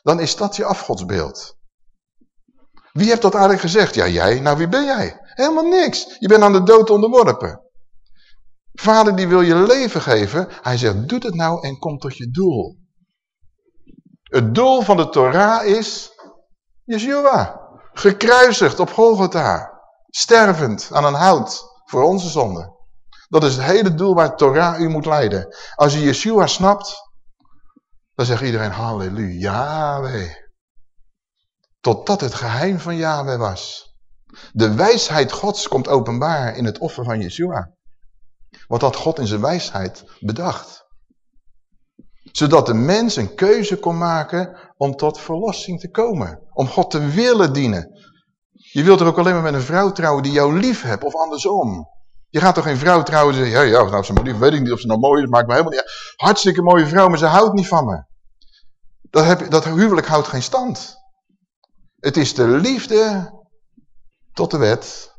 dan is dat je afgodsbeeld. Wie heeft dat eigenlijk gezegd? Ja jij, nou wie ben jij? Helemaal niks. Je bent aan de dood onderworpen. Vader die wil je leven geven. Hij zegt, doe het nou en kom tot je doel. Het doel van de Torah is Yeshua. Gekruisigd op Golgotha. Stervend aan een hout voor onze zonde. Dat is het hele doel waar Torah u moet leiden. Als je Yeshua snapt, dan zegt iedereen halleluja, Yahweh. Totdat het geheim van Yahweh was. De wijsheid Gods komt openbaar in het offer van Yeshua. Wat had God in zijn wijsheid bedacht. Zodat de mens een keuze kon maken om tot verlossing te komen. Om God te willen dienen. Je wilt er ook alleen maar met een vrouw trouwen die jou lief hebt of andersom. Je gaat toch geen vrouw trouwen en zeggen, ja, ja, nou, ze me lief, weet ik niet of ze nou mooi is, maakt me helemaal niet uit. Hartstikke mooie vrouw, maar ze houdt niet van me. Dat, heb, dat huwelijk houdt geen stand. Het is de liefde tot de wet.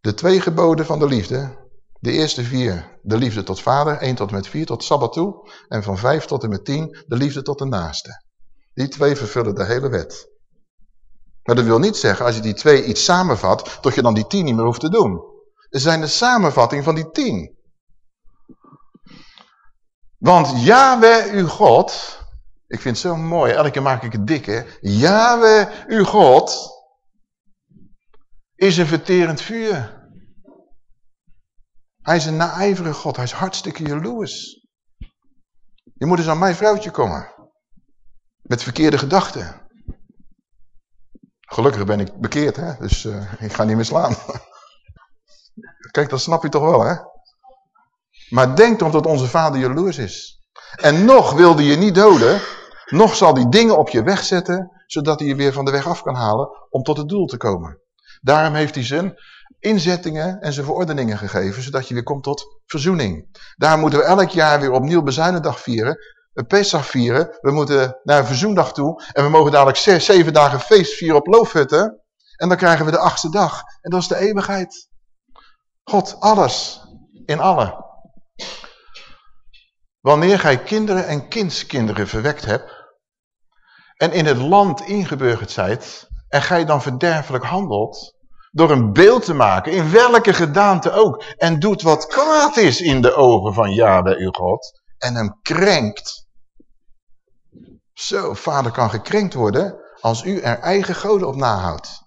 De twee geboden van de liefde. De eerste vier, de liefde tot vader, 1 tot en met 4, tot Sabbat toe. En van 5 tot en met 10, de liefde tot de naaste. Die twee vervullen de hele wet. Maar dat wil niet zeggen, als je die twee iets samenvat, dat je dan die tien niet meer hoeft te doen. Er zijn de samenvatting van die tien. Want Yahweh uw God, ik vind het zo mooi, elke keer maak ik het dik hè. Yahweh uw God is een verterend vuur. Hij is een naijverige God. Hij is hartstikke jaloers. Je moet eens aan mijn vrouwtje komen. Met verkeerde gedachten. Gelukkig ben ik bekeerd, hè? dus uh, ik ga niet meer slaan. Kijk, dat snap je toch wel, hè? Maar denk erom dat onze vader jaloers is. En nog wilde je niet doden, nog zal hij dingen op je weg zetten, zodat hij je weer van de weg af kan halen om tot het doel te komen. Daarom heeft hij zijn inzettingen en zijn verordeningen gegeven, zodat je weer komt tot verzoening. Daar moeten we elk jaar weer opnieuw bezuinendag vieren, een Pesach vieren. We moeten naar een verzoendag toe en we mogen dadelijk zes, zeven dagen feest vieren op loofhutten. En dan krijgen we de achtste dag. En dat is de eeuwigheid. God, alles, in alle. Wanneer gij kinderen en kindskinderen verwekt hebt, en in het land ingeburgerd zijt, en gij dan verderfelijk handelt, door een beeld te maken, in welke gedaante ook, en doet wat kwaad is in de ogen van Yahweh uw God, en hem krenkt. Zo, vader kan gekrenkt worden als u er eigen goden op nahoudt.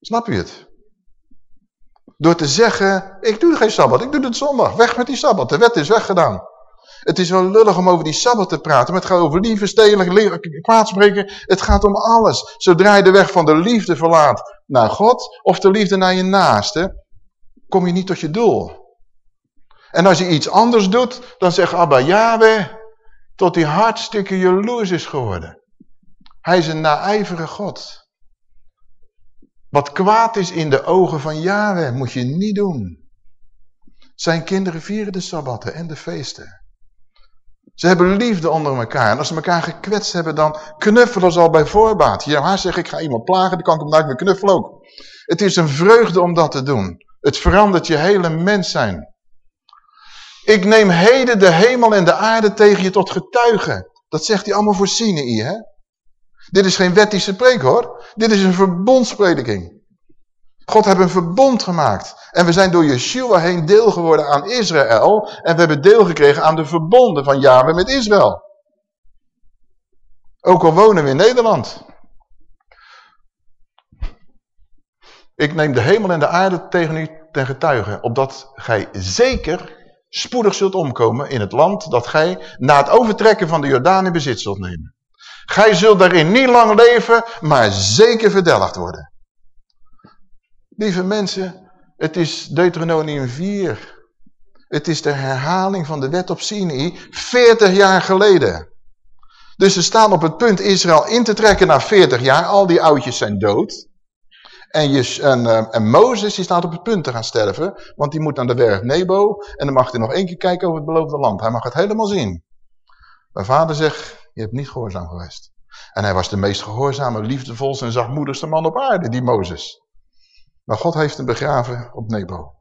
Snap u het? Door te zeggen, ik doe geen Sabbat, ik doe het zondag. Weg met die Sabbat, de wet is weggedaan. Het is wel lullig om over die Sabbat te praten, maar het gaat over liefde, stelen, kwaadspreken. Het gaat om alles. Zodra je de weg van de liefde verlaat naar God of de liefde naar je naaste, kom je niet tot je doel. En als je iets anders doet, dan zegt Abba Yahweh, tot hij hartstikke jaloers is geworden. Hij is een naijvere God. Wat kwaad is in de ogen van Yahweh, moet je niet doen. Zijn kinderen vieren de Sabbatten en de feesten. Ze hebben liefde onder elkaar. En als ze elkaar gekwetst hebben, dan knuffelen ze al bij voorbaat. Ja, haar zegt, ik ga iemand plagen, dan kan ik hem weer knuffelen ook. Het is een vreugde om dat te doen. Het verandert je hele mens zijn. Ik neem heden de hemel en de aarde tegen je tot getuigen. Dat zegt hij allemaal voor Sinei, hè? Dit is geen wettische preek hoor. Dit is een verbondsprediking. God heeft een verbond gemaakt. En we zijn door Yeshua heen deel geworden aan Israël. En we hebben deel gekregen aan de verbonden van Yahweh met Israël. Ook al wonen we in Nederland. Ik neem de hemel en de aarde tegen u ten getuige, opdat gij zeker spoedig zult omkomen in het land dat gij na het overtrekken van de Jordaan in bezit zult nemen. Gij zult daarin niet lang leven, maar zeker verdelgd worden. Lieve mensen, het is Deuteronomium 4. Het is de herhaling van de wet op Sinai 40 jaar geleden. Dus ze staan op het punt Israël in te trekken na 40 jaar. Al die oudjes zijn dood. En, je, en, uh, en, Mozes die staat op het punt te gaan sterven. Want die moet naar de berg Nebo. En dan mag hij nog één keer kijken over het beloofde land. Hij mag het helemaal zien. Mijn vader zegt, je hebt niet gehoorzaam geweest. En hij was de meest gehoorzame, liefdevolste en zachtmoedigste man op aarde, die Mozes. Maar God heeft hem begraven op Nebo.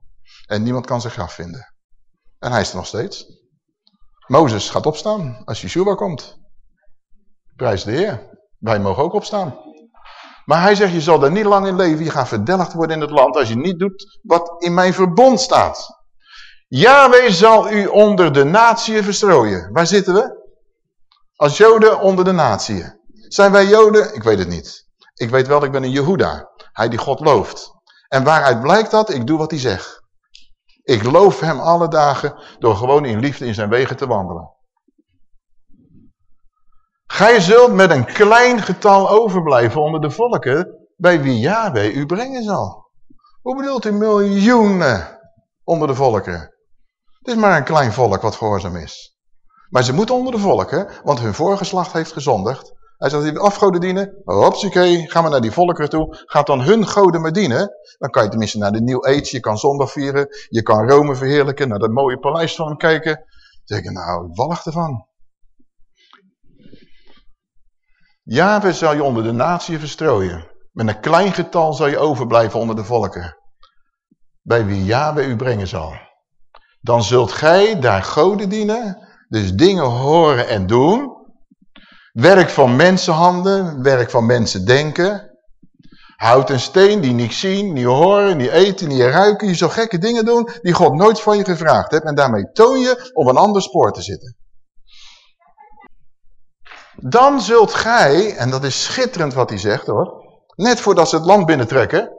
En niemand kan zijn graf vinden. En hij is er nog steeds. Mozes gaat opstaan als Yeshua komt. Prijs de Heer. Wij mogen ook opstaan. Maar hij zegt, je zal er niet lang in leven. Je gaat verdelgd worden in het land als je niet doet wat in mijn verbond staat. Yahweh zal u onder de natieën verstrooien. Waar zitten we? Als joden onder de natieën. Zijn wij joden? Ik weet het niet. Ik weet wel, ik ben een Jehuda. Hij die God looft. En waaruit blijkt dat? Ik doe wat hij zegt. Ik loof hem alle dagen door gewoon in liefde in zijn wegen te wandelen. Gij zult met een klein getal overblijven onder de volken, bij wie Yahweh u brengen zal. Hoe bedoelt u miljoenen onder de volken? Het is maar een klein volk wat gehoorzaam is. Maar ze moeten onder de volken, want hun voorgeslacht heeft gezondigd. Hij zegt, die afgoden dienen, hopsakee, gaan we naar die volkeren toe. Gaat dan hun goden maar dienen. Dan kan je tenminste naar de New Age, je kan zondag vieren. Je kan Rome verheerlijken, naar dat mooie paleis van hem kijken. Dan zeg ik, nou, walg ervan. Jahwe zal je onder de natie verstrooien. Met een klein getal zal je overblijven onder de volken. Bij wie Jahwe u brengen zal. Dan zult gij daar goden dienen. Dus dingen horen en doen. Werk van mensenhanden, werk van mensen denken. Hout en steen die niet zien, niet horen, niet eten, niet ruiken. Je zal gekke dingen doen die God nooit van je gevraagd heeft. En daarmee toon je op een ander spoor te zitten. Dan zult gij, en dat is schitterend wat hij zegt hoor, net voordat ze het land binnentrekken,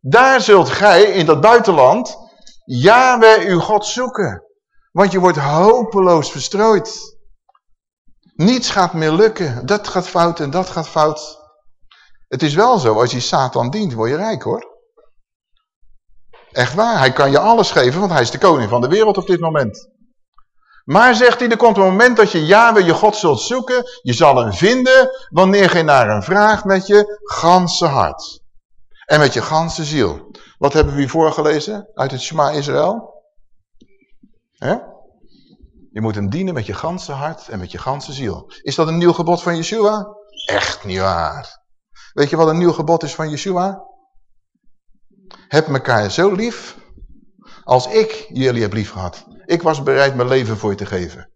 daar zult gij in dat buitenland Yahweh uw God zoeken. Want je wordt hopeloos verstrooid. Niets gaat meer lukken. Dat gaat fout en dat gaat fout. Het is wel zo, als je Satan dient, word je rijk hoor. Echt waar, hij kan je alles geven, want hij is de koning van de wereld op dit moment. Maar zegt hij, er komt een moment dat je Yahweh je God zult zoeken. Je zal hem vinden wanneer je naar hem vraagt met je ganse hart. En met je ganse ziel. Wat hebben we hier voorgelezen uit het Shema Israël? Je moet hem dienen met je ganse hart en met je ganse ziel. Is dat een nieuw gebod van Yeshua? Echt niet waar. Weet je wat een nieuw gebod is van Yeshua? Heb elkaar zo lief als ik jullie heb lief gehad. Ik was bereid mijn leven voor je te geven.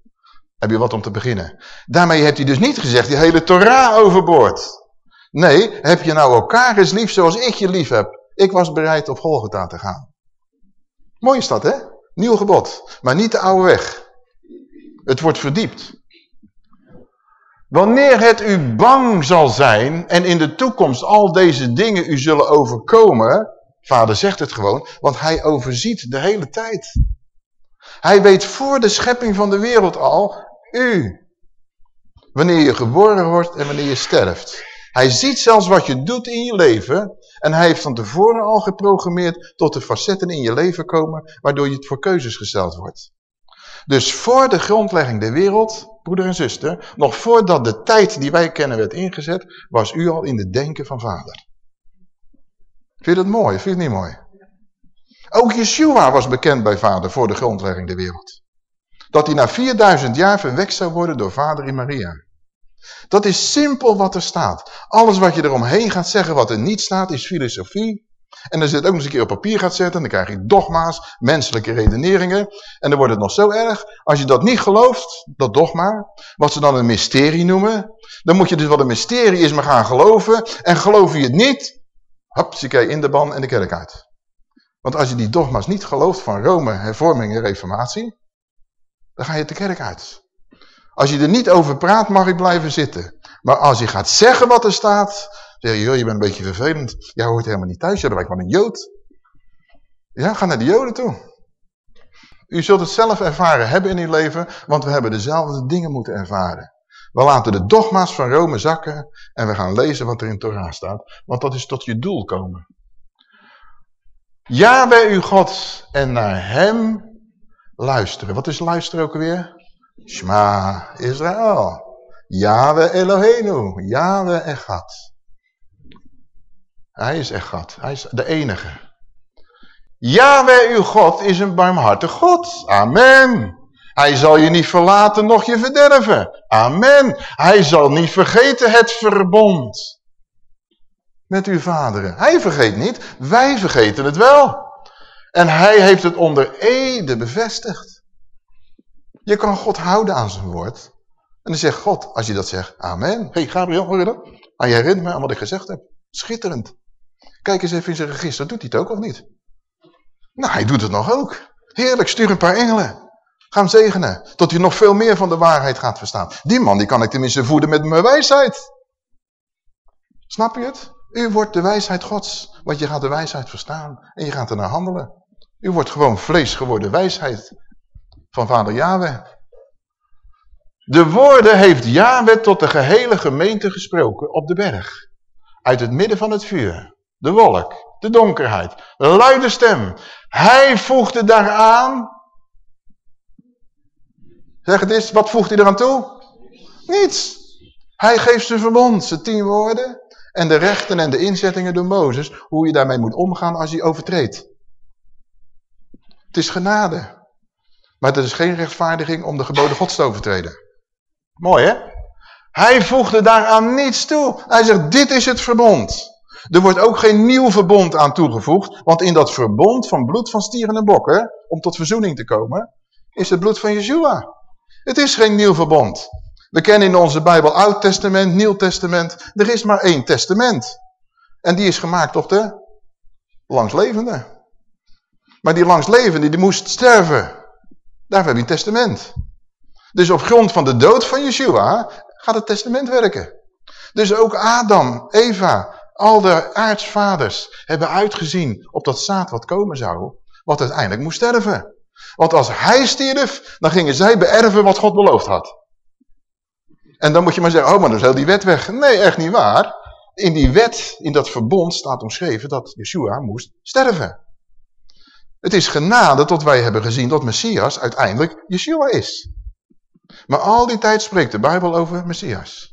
Heb je wat om te beginnen. Daarmee heeft hij dus niet gezegd die hele Torah overboord. Nee, heb je nou elkaar eens lief zoals ik je lief heb. Ik was bereid op Golgotha te gaan. Mooi is dat, hè? Nieuw gebod. Maar niet de oude weg. Het wordt verdiept. Wanneer het u bang zal zijn en in de toekomst al deze dingen u zullen overkomen, vader zegt het gewoon, want hij overziet de hele tijd. Hij weet voor de schepping van de wereld al, u. Wanneer je geboren wordt en wanneer je sterft. Hij ziet zelfs wat je doet in je leven. En hij heeft van tevoren al geprogrammeerd tot de facetten in je leven komen, waardoor je voor keuzes gesteld wordt. Dus voor de grondlegging der wereld, broeder en zuster, nog voordat de tijd die wij kennen werd ingezet, was u al in het denken van vader. Vind je dat mooi? Vind je het niet mooi? Ook Yeshua was bekend bij vader voor de grondlegging der wereld. Dat hij na 4000 jaar verwekt zou worden door vader in Maria. Dat is simpel wat er staat. Alles wat je eromheen gaat zeggen wat er niet staat is filosofie. En als je het ook nog eens een keer op papier gaat zetten, dan krijg je dogma's, menselijke redeneringen. En dan wordt het nog zo erg, als je dat niet gelooft, dat dogma, wat ze dan een mysterie noemen, dan moet je dus wat een mysterie is maar gaan geloven. En geloof je het niet, hupsakee, in de ban en de kerk uit. Want als je die dogma's niet gelooft van Rome, hervorming en reformatie, dan ga je de kerk uit. Als je er niet over praat, mag ik blijven zitten. Maar als je gaat zeggen wat er staat, zeg je, joh, je bent een beetje vervelend. Jij hoort helemaal niet thuis, je lijkt wel een jood. Ja, ga naar de joden toe. U zult het zelf ervaren hebben in uw leven, want we hebben dezelfde dingen moeten ervaren. We laten de dogma's van Rome zakken en we gaan lezen wat er in Torah staat. Want dat is tot je doel komen. Ja, bij uw God en naar hem luisteren. Wat is luisteren ook weer? Shma Israël. Yahweh Eloheinu. Yahweh Echad. Hij is Echad. Hij is de enige. Yahweh uw God is een barmhartig God. Amen. Hij zal je niet verlaten, noch je verderven. Amen. Hij zal niet vergeten het verbond met uw vaderen. Hij vergeet niet, wij vergeten het wel. En hij heeft het onder ede bevestigd. Je kan God houden aan zijn woord. En dan zegt God, als je dat zegt, amen. hey Gabriel, hoor je dat? Je herinnert me aan wat ik gezegd heb. Schitterend. Kijk eens even in zijn register, doet hij het ook of niet? Nou, hij doet het nog ook. Heerlijk, stuur een paar engelen. Ga hem zegenen, tot hij nog veel meer van de waarheid gaat verstaan. Die man, die kan ik tenminste voeden met mijn wijsheid. Snap je het? U wordt de wijsheid gods, want je gaat de wijsheid verstaan en je gaat er naar handelen. U wordt gewoon vlees geworden wijsheid van vader Yahweh. De woorden heeft Yahweh tot de gehele gemeente gesproken op de berg. Uit het midden van het vuur, de wolk, de donkerheid, de luide stem. Hij voegde daaraan... Zeg het eens, wat voegt hij eraan toe? Niets. Hij geeft zijn verbond, zijn tien woorden en de rechten en de inzettingen door Mozes, hoe je daarmee moet omgaan als je overtreedt. Het is genade. Maar het is geen rechtvaardiging om de geboden gods te overtreden. Mooi hè? Hij voegde daaraan niets toe. Hij zegt, dit is het verbond. Er wordt ook geen nieuw verbond aan toegevoegd, want in dat verbond van bloed van stieren en bokken, om tot verzoening te komen, is het bloed van Yeshua. Het is geen nieuw verbond. We kennen in onze Bijbel Oud Testament, Nieuw Testament. Er is maar één testament. En die is gemaakt op de langslevende. Maar die langslevende, die moest sterven. Daarvoor heb je een testament. Dus op grond van de dood van Yeshua gaat het testament werken. Dus ook Adam, Eva, al de aartsvaders hebben uitgezien op dat zaad wat komen zou, wat uiteindelijk moest sterven. Want als hij stierf, dan gingen zij beërven wat God beloofd had. En dan moet je maar zeggen, oh maar dan is heel die wet weg. Nee, echt niet waar. In die wet, in dat verbond staat omschreven dat Yeshua moest sterven. Het is genade tot wij hebben gezien dat Messias uiteindelijk Yeshua is. Maar al die tijd spreekt de Bijbel over Messias.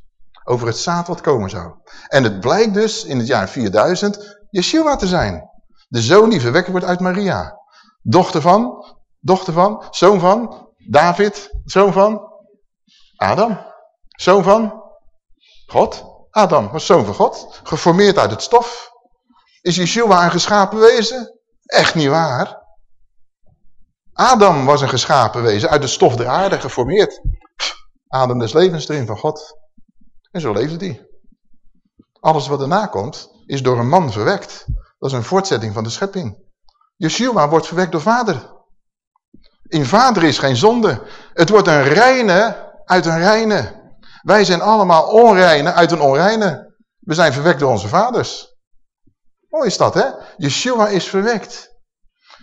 Over het zaad wat komen zou. En het blijkt dus in het jaar 4000 Yeshua te zijn. De zoon die verwekt wordt uit Maria. Dochter van, dochter van, zoon van David, zoon van Adam. Zoon van God. Adam was zoon van God. Geformeerd uit het stof. Is Yeshua een geschapen wezen? Echt niet waar. Adam was een geschapen wezen, uit de stof der aarde geformeerd. Adem des levens van God. En zo leefde hij. Alles wat erna komt, is door een man verwekt. Dat is een voortzetting van de schepping. Yeshua wordt verwekt door vader. In vader is geen zonde. Het wordt een reine uit een reine. Wij zijn allemaal onreine uit een onreine. We zijn verwekt door onze vaders. Mooi is dat, hè? Yeshua is verwekt.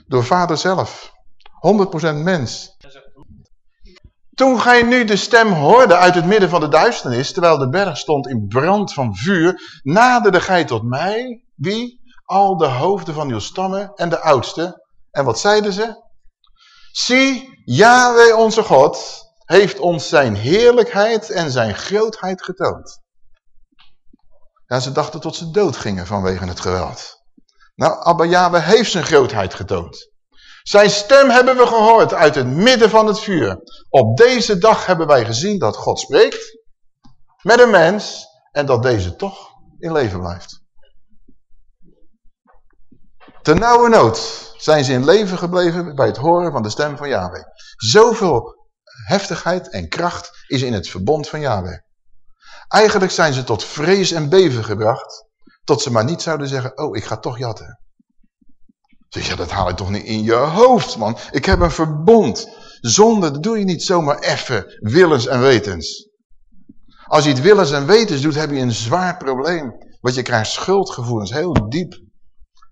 Door vader zelf. 100% mens. Toen gij nu de stem hoorde uit het midden van de duisternis, terwijl de berg stond in brand van vuur, naderde gij tot mij, wie? Al de hoofden van uw stammen en de oudste. En wat zeiden ze? Zie, Yahweh onze God heeft ons zijn heerlijkheid en zijn grootheid getoond. Ja, ze dachten tot ze dood gingen vanwege het geweld. Nou, Abba Yahweh heeft zijn grootheid getoond. Zijn stem hebben we gehoord uit het midden van het vuur. Op deze dag hebben wij gezien dat God spreekt met een mens en dat deze toch in leven blijft. Ten nauwe nood zijn ze in leven gebleven bij het horen van de stem van Yahweh. Zoveel heftigheid en kracht is in het verbond van Yahweh. Eigenlijk zijn ze tot vrees en beven gebracht, tot ze maar niet zouden zeggen, oh, ik ga toch jatten. Zeg je, dat haal ik toch niet in je hoofd, man. Ik heb een verbond. Zonde, dat doe je niet zomaar effen, willens en wetens. Als je het willens en wetens doet, heb je een zwaar probleem. Want je krijgt schuldgevoelens, heel diep.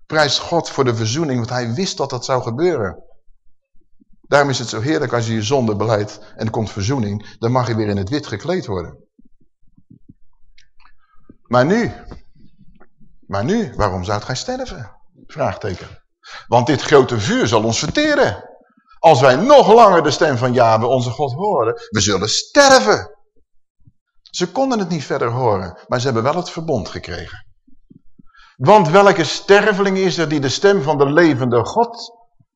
Prijs God voor de verzoening, want hij wist dat dat zou gebeuren. Daarom is het zo heerlijk als je je zonde beleidt en er komt verzoening, dan mag je weer in het wit gekleed worden. Maar nu, maar nu, waarom zou gij sterven? Vraagteken. Want dit grote vuur zal ons verteren. Als wij nog langer de stem van Yahweh onze God horen, we zullen sterven. Ze konden het niet verder horen, maar ze hebben wel het verbond gekregen. Want welke sterveling is er die de stem van de levende God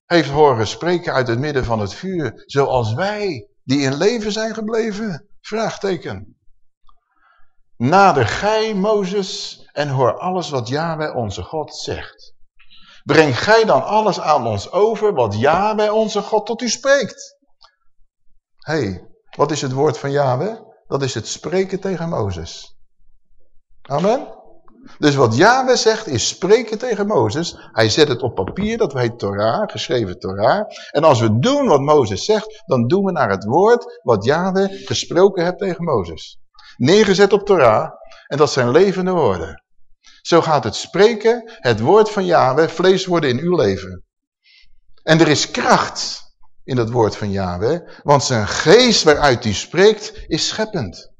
heeft horen spreken uit het midden van het vuur, zoals wij, die in leven zijn gebleven? Vraagteken. Nader gij, Mozes, en hoor alles wat Yahweh onze God zegt. Breng gij dan alles aan ons over wat Yahweh onze God tot u spreekt. hey, wat is het woord van Yahweh? Dat is het spreken tegen Mozes. Amen. Dus wat Yahweh zegt is spreken tegen Mozes. Hij zet het op papier, dat heet Torah, geschreven Torah. En als we doen wat Mozes zegt, dan doen we naar het woord wat Yahweh gesproken heeft tegen Mozes. Neergezet op Torah, en dat zijn levende woorden. Zo gaat het spreken, het woord van Yahweh, vlees worden in uw leven. En er is kracht in het woord van Yahweh, want zijn geest waaruit hij spreekt is scheppend.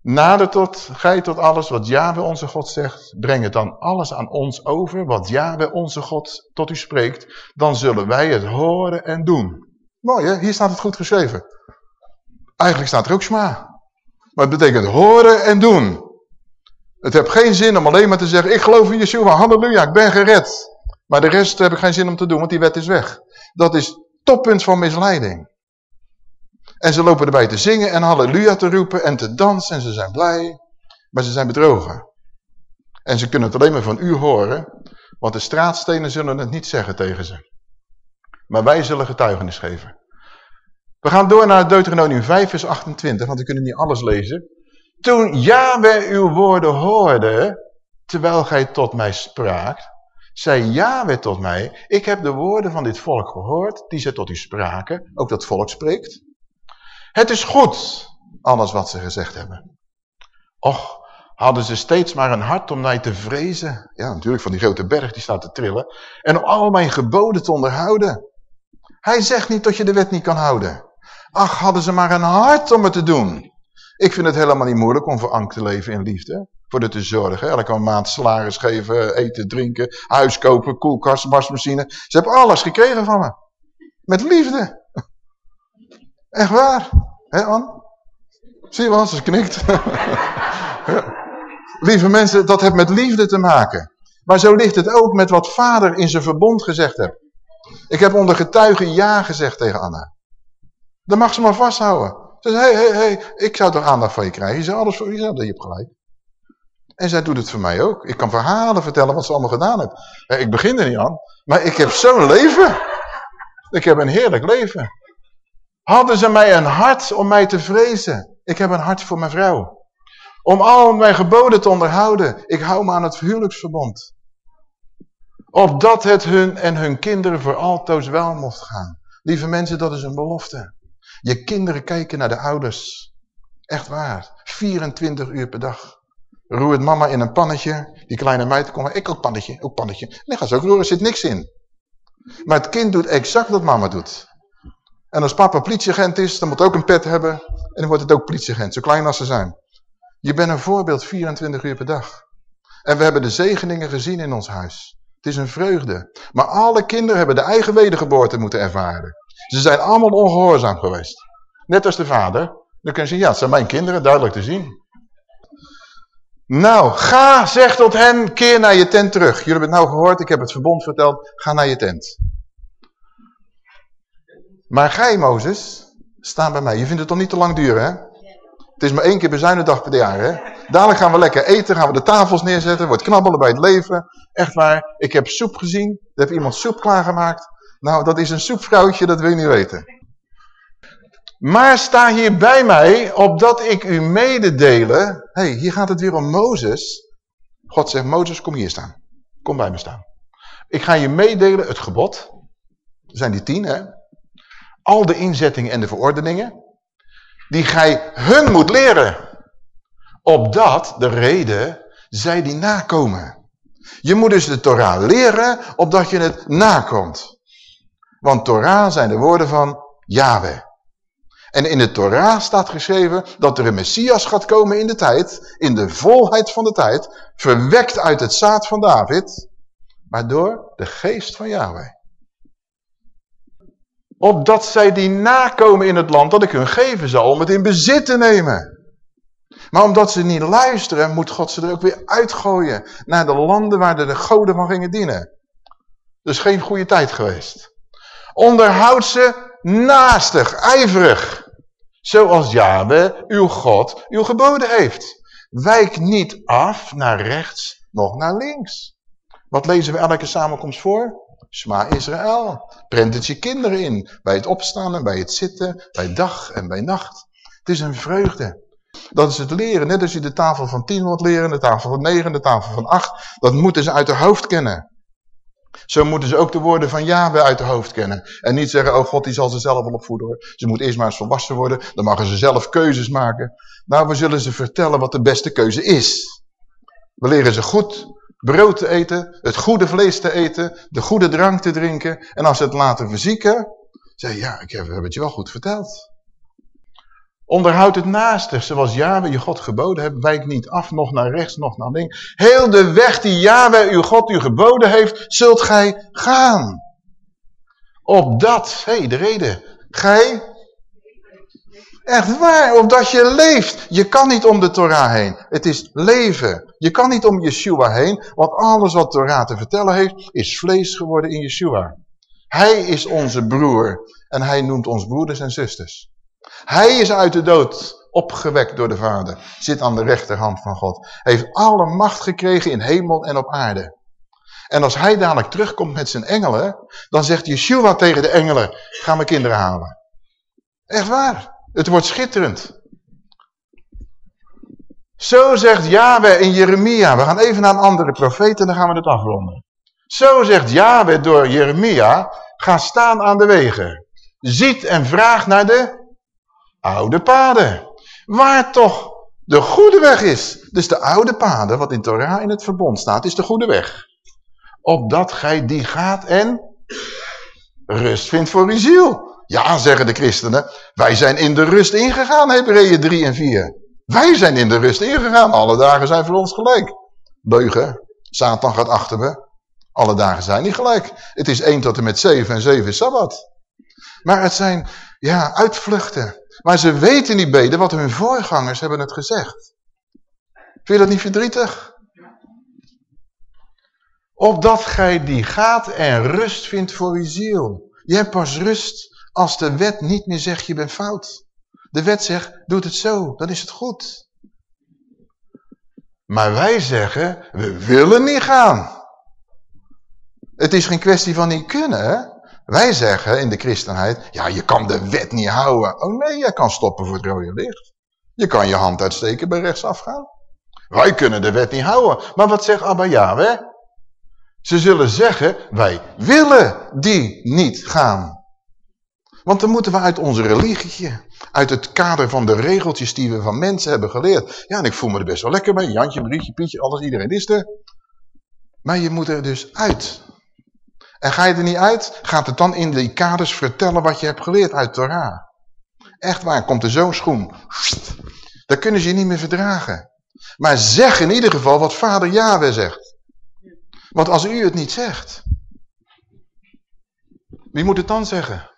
Nader tot, gij tot alles wat Yahweh onze God zegt, breng het dan alles aan ons over, wat Yahweh onze God tot u spreekt, dan zullen wij het horen en doen. Mooi hè, hier staat het goed geschreven. Eigenlijk staat er ook sma. Maar het betekent horen en doen. Het heeft geen zin om alleen maar te zeggen, ik geloof in Yeshua, halleluja, ik ben gered. Maar de rest heb ik geen zin om te doen, want die wet is weg. Dat is toppunt van misleiding. En ze lopen erbij te zingen en halleluja te roepen en te dansen en ze zijn blij. Maar ze zijn bedrogen. En ze kunnen het alleen maar van u horen, want de straatstenen zullen het niet zeggen tegen ze. Maar wij zullen getuigenis geven. We gaan door naar Deuteronomium 5 vers 28, want we kunnen niet alles lezen. Toen Yahweh uw woorden hoorde, terwijl gij tot mij spraakt, zei Yahweh tot mij, ik heb de woorden van dit volk gehoord, die ze tot u spraken, ook dat volk spreekt. Het is goed, alles wat ze gezegd hebben. Och, hadden ze steeds maar een hart om mij te vrezen. Ja, natuurlijk van die grote berg die staat te trillen. En om al mijn geboden te onderhouden. Hij zegt niet dat je de wet niet kan houden. Ach, hadden ze maar een hart om het te doen. Ik vind het helemaal niet moeilijk om voor Ank te leven in liefde. Voor de te zorgen. Elke maand salaris geven, eten, drinken, huis kopen, koelkast, wasmachine. Ze hebben alles gekregen van me. Met liefde. Echt waar. Hé Ann? Zie je wel, ze knikt. Lieve mensen, dat heeft met liefde te maken. Maar zo ligt het ook met wat vader in zijn verbond gezegd heeft. Ik heb onder getuigen ja gezegd tegen Anna. Dan mag ze maar vasthouden. Ze zei, hé, hé, hé, ik zou toch aandacht van je krijgen. Je zei alles voor je, je hebt gelijk. En zij doet het voor mij ook. Ik kan verhalen vertellen wat ze allemaal gedaan heeft. Ik begin er niet aan, maar ik heb zo'n leven. Ik heb een heerlijk leven. Hadden ze mij een hart om mij te vrezen. Ik heb een hart voor mijn vrouw. Om al mijn geboden te onderhouden. Ik hou me aan het huwelijksverbond. Opdat het hun en hun kinderen voor altoos wel mocht gaan. Lieve mensen, dat is een belofte. Je kinderen kijken naar de ouders. Echt waar. 24 uur per dag. Roert mama in een pannetje. Die kleine meid komt, ik ook pannetje, ook pannetje. Nee, ga ze ook roeren, er zit niks in. Maar het kind doet exact wat mama doet. En als papa politieagent is, dan moet ook een pet hebben. En dan wordt het ook politieagent, zo klein als ze zijn. Je bent een voorbeeld 24 uur per dag. En we hebben de zegeningen gezien in ons huis. Het is een vreugde. Maar alle kinderen hebben de eigen wedergeboorte moeten ervaren. Ze zijn allemaal ongehoorzaam geweest. Net als de vader. Dan kun je zeggen, ja, het zijn mijn kinderen, duidelijk te zien. Nou, ga, zeg tot hen, keer naar je tent terug. Jullie hebben het nou gehoord, ik heb het verbond verteld. Ga naar je tent. Maar gij, Mozes, sta bij mij. Je vindt het toch niet te lang duren, hè? Het is maar één keer bezuinendag per jaar, hè? Dadelijk gaan we lekker eten, gaan we de tafels neerzetten, wordt knabbelen bij het leven. Echt waar, ik heb soep gezien. Er heeft iemand soep klaargemaakt. Nou, dat is een soepvrouwtje, dat wil je niet weten. Maar sta hier bij mij, opdat ik u mededelen. hey, hier gaat het weer om Mozes. God zegt, Mozes, kom hier staan. Kom bij me staan. Ik ga je meedelen het gebod. Er zijn die tien, hè. Al de inzettingen en de verordeningen. Die gij hun moet leren. Opdat de reden zij die nakomen. Je moet dus de Torah leren, opdat je het nakomt. Want Torah zijn de woorden van Yahweh. En in de Torah staat geschreven dat er een Messias gaat komen in de tijd, in de volheid van de tijd, verwekt uit het zaad van David, maar door de geest van Yahweh. Opdat zij die nakomen in het land dat ik hun geven zal om het in bezit te nemen. Maar omdat ze niet luisteren, moet God ze er ook weer uitgooien naar de landen waar de, de goden van gingen dienen. Dus geen goede tijd geweest. Onderhoud ze naastig, ijverig. Zoals Yahweh, uw God, uw geboden heeft. Wijk niet af naar rechts, nog naar links. Wat lezen we elke samenkomst voor? Sma Israël. Prent het je kinderen in. Bij het opstaan en bij het zitten, bij dag en bij nacht. Het is een vreugde. Dat is het leren. Net als je de tafel van 10 wilt leren, de tafel van 9, de tafel van 8. Dat moeten ze uit hun hoofd kennen. Zo moeten ze ook de woorden van Yahweh uit de hoofd kennen. En niet zeggen, oh God, die zal ze zelf wel opvoeden hoor. Ze moet eerst maar eens volwassen worden. Dan mogen ze zelf keuzes maken. Nou, we zullen ze vertellen wat de beste keuze is. We leren ze goed brood te eten, het goede vlees te eten, de goede drank te drinken. En als ze het laten verzieken, zeg ja, ik heb het je wel goed verteld. Onderhoud het naaste, zoals Yahweh je God geboden hebt. Wijk niet af, nog naar rechts, nog naar links. Heel de weg die Yahweh uw God u geboden heeft, zult gij gaan. Opdat, hé, hey, de reden. Gij, echt waar, opdat je leeft. Je kan niet om de Torah heen. Het is leven. Je kan niet om Yeshua heen, want alles wat Torah te vertellen heeft, is vlees geworden in Yeshua. Hij is onze broer en hij noemt ons broeders en zusters. Hij is uit de dood opgewekt door de Vader. Zit aan de rechterhand van God. Heeft alle macht gekregen in hemel en op aarde. En als hij dadelijk terugkomt met zijn engelen, dan zegt Yeshua tegen de engelen, ga mijn kinderen halen. Echt waar. Het wordt schitterend. Zo zegt Yahweh in Jeremia. We gaan even naar een andere profeet en dan gaan we het afronden. Zo zegt Yahweh door Jeremia, ga staan aan de wegen. Ziet en vraag naar de oude paden. Waar toch de goede weg is. Dus de oude paden, wat in Torah in het verbond staat, is de goede weg. Opdat gij die gaat en rust vindt voor uw ziel. Ja, zeggen de christenen, wij zijn in de rust ingegaan, Hebreeën 3 en 4. Wij zijn in de rust ingegaan, alle dagen zijn voor ons gelijk. Leugen, Satan gaat achter me. Alle dagen zijn niet gelijk. Het is 1 tot en met 7 en 7 is Sabbat. Maar het zijn ja, uitvluchten. Maar ze weten niet beter wat hun voorgangers hebben het gezegd. Vind je dat niet verdrietig? Opdat gij die gaat en rust vindt voor uw ziel. Je hebt pas rust als de wet niet meer zegt je bent fout. De wet zegt, doe het zo, dan is het goed. Maar wij zeggen, we willen niet gaan. Het is geen kwestie van niet kunnen? Wij zeggen in de christenheid, ja, je kan de wet niet houden. Oh nee, je kan stoppen voor het rode licht. Je kan je hand uitsteken bij rechtsaf gaan. Wij kunnen de wet niet houden. Maar wat zegt Abba? Ze zullen zeggen, wij willen die niet gaan. Want dan moeten we uit onze religie, uit het kader van de regeltjes die we van mensen hebben geleerd. Ja, en ik voel me er best wel lekker bij. Jantje, Marietje, Pietje, alles, iedereen is er. Maar je moet er dus uit. En ga je er niet uit, gaat het dan in die kaders vertellen wat je hebt geleerd uit Torah. Echt waar, komt er zo'n schoen. Dan kunnen ze je niet meer verdragen. Maar zeg in ieder geval wat vader Yahweh zegt. Want als u het niet zegt, wie moet het dan zeggen?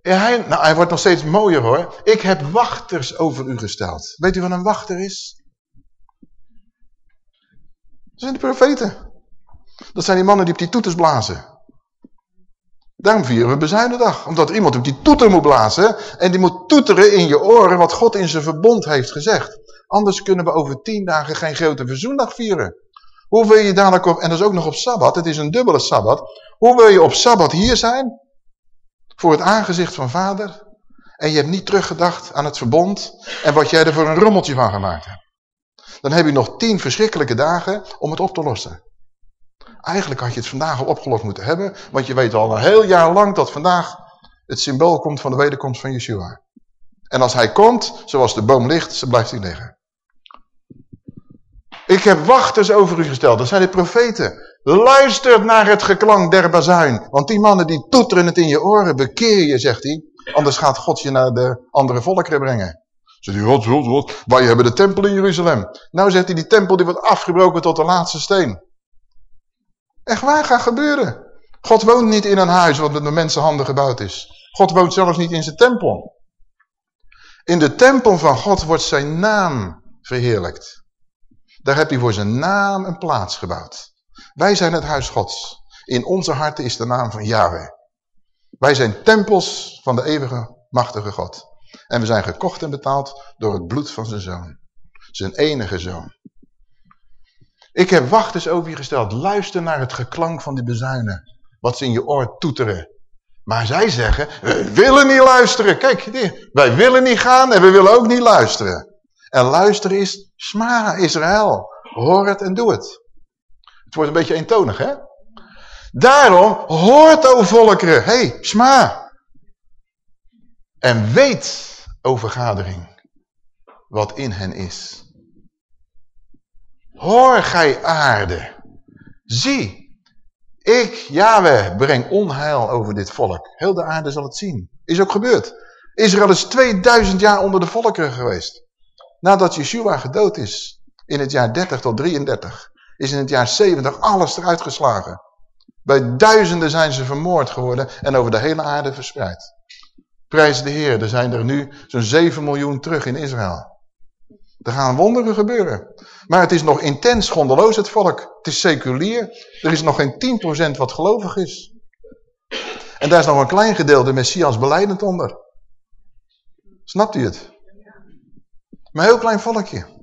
hij, nou, hij wordt nog steeds mooier hoor. Ik heb wachters over u gesteld. Weet u wat een wachter is? Dat zijn de profeten. Dat zijn die mannen die op die toeters blazen. Daarom vieren we bezuinendag. Omdat iemand op die toeter moet blazen. En die moet toeteren in je oren wat God in zijn verbond heeft gezegd. Anders kunnen we over tien dagen geen grote verzoendag vieren. Hoe wil je dadelijk op, en dat is ook nog op Sabbat, het is een dubbele Sabbat. Hoe wil je op Sabbat hier zijn? Voor het aangezicht van vader. En je hebt niet teruggedacht aan het verbond en wat jij er voor een rommeltje van gemaakt hebt. Dan heb je nog tien verschrikkelijke dagen om het op te lossen. Eigenlijk had je het vandaag al opgelost moeten hebben, want je weet al een heel jaar lang dat vandaag het symbool komt van de wederkomst van Yeshua. En als hij komt, zoals de boom ligt, ze blijft hij liggen. Ik heb wachters over u gesteld, dat zijn de profeten. Luister naar het geklank der bazuin, want die mannen die toeteren het in je oren, bekeer je, zegt hij. Anders gaat God je naar de andere volkeren brengen. Zegt hij, wat, wat, wat, wij hebben de tempel in Jeruzalem. Nou zegt hij, die tempel die wordt afgebroken tot de laatste steen. Echt waar, gaat gebeuren. God woont niet in een huis wat met de mensenhanden gebouwd is. God woont zelfs niet in zijn tempel. In de tempel van God wordt zijn naam verheerlijkt. Daar heb hij voor zijn naam een plaats gebouwd. Wij zijn het huis Gods. In onze harten is de naam van Yahweh. Wij zijn tempels van de eeuwige, machtige God. En we zijn gekocht en betaald door het bloed van zijn zoon. Zijn enige zoon. Ik heb wachters over je gesteld. Luister naar het geklank van die bezuinen. Wat ze in je oor toeteren. Maar zij zeggen, we willen niet luisteren. Kijk, wij willen niet gaan en we willen ook niet luisteren. En luisteren is, sma Israël. Hoor het en doe het. Het wordt een beetje eentonig, hè? Daarom, hoort o volkeren, hey, sma. En weet, o vergadering, wat in hen is. Hoor gij aarde. Zie, ik, Yahweh, breng onheil over dit volk. Heel de aarde zal het zien. Is ook gebeurd. Israël is 2000 jaar onder de volkeren geweest. Nadat Yeshua gedood is, in het jaar 30 tot 33, is in het jaar 70 alles eruit geslagen. Bij duizenden zijn ze vermoord geworden en over de hele aarde verspreid. Prijs de Heer, er zijn er nu zo'n 7 miljoen terug in Israël. Er gaan wonderen gebeuren. Maar het is nog intens gondeloos het volk. Het is seculier. Er is nog geen 10% wat gelovig is. En daar is nog een klein gedeelte Messias beleidend onder. Snapt u het? Maar een heel klein volkje.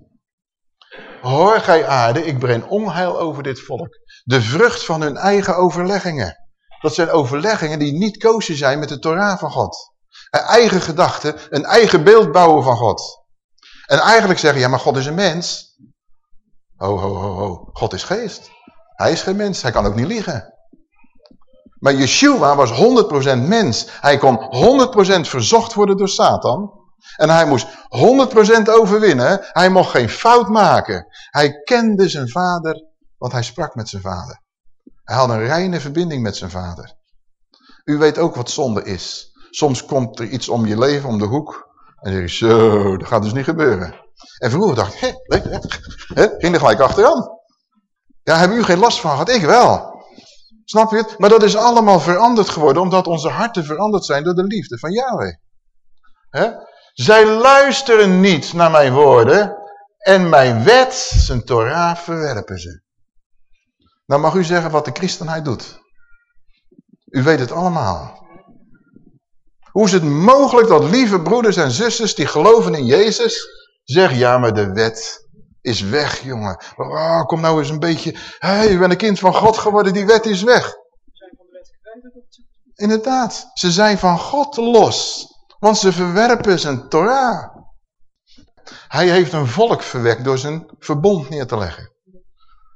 Hoor gij aarde, ik breng onheil over dit volk. De vrucht van hun eigen overleggingen. Dat zijn overleggingen die niet kozen zijn met de Torah van God. Eigen gedachte, een eigen beeld bouwen van God. En eigenlijk zeggen, ja maar God is een mens. Ho, ho, ho, ho. God is geest. Hij is geen mens, hij kan ook niet liegen. Maar Yeshua was 100% mens. Hij kon 100% verzocht worden door Satan. En hij moest 100% overwinnen. Hij mocht geen fout maken. Hij kende zijn vader, want hij sprak met zijn vader. Hij had een reine verbinding met zijn vader. U weet ook wat zonde is. Soms komt er iets om je leven, om de hoek. En dan je, zo, dat gaat dus niet gebeuren. En vroeger dacht ik, hé, hé, ging er gelijk achteraan. Ja, hebben u geen last van gehad? Ik wel. Snap je het? Maar dat is allemaal veranderd geworden, omdat onze harten veranderd zijn door de liefde van Yahweh. He? Zij luisteren niet naar mijn woorden en mijn wet, zijn Torah, verwerpen ze. Nou mag u zeggen wat de christenheid doet. U weet het allemaal. Hoe is het mogelijk dat lieve broeders en zusters die geloven in Jezus zeggen, ja maar de wet is weg jongen. Oh, kom nou eens een beetje, hey, je bent een kind van God geworden, die wet is weg. Inderdaad, ze zijn van God los. Want ze verwerpen zijn Torah. Hij heeft een volk verwekt door zijn verbond neer te leggen.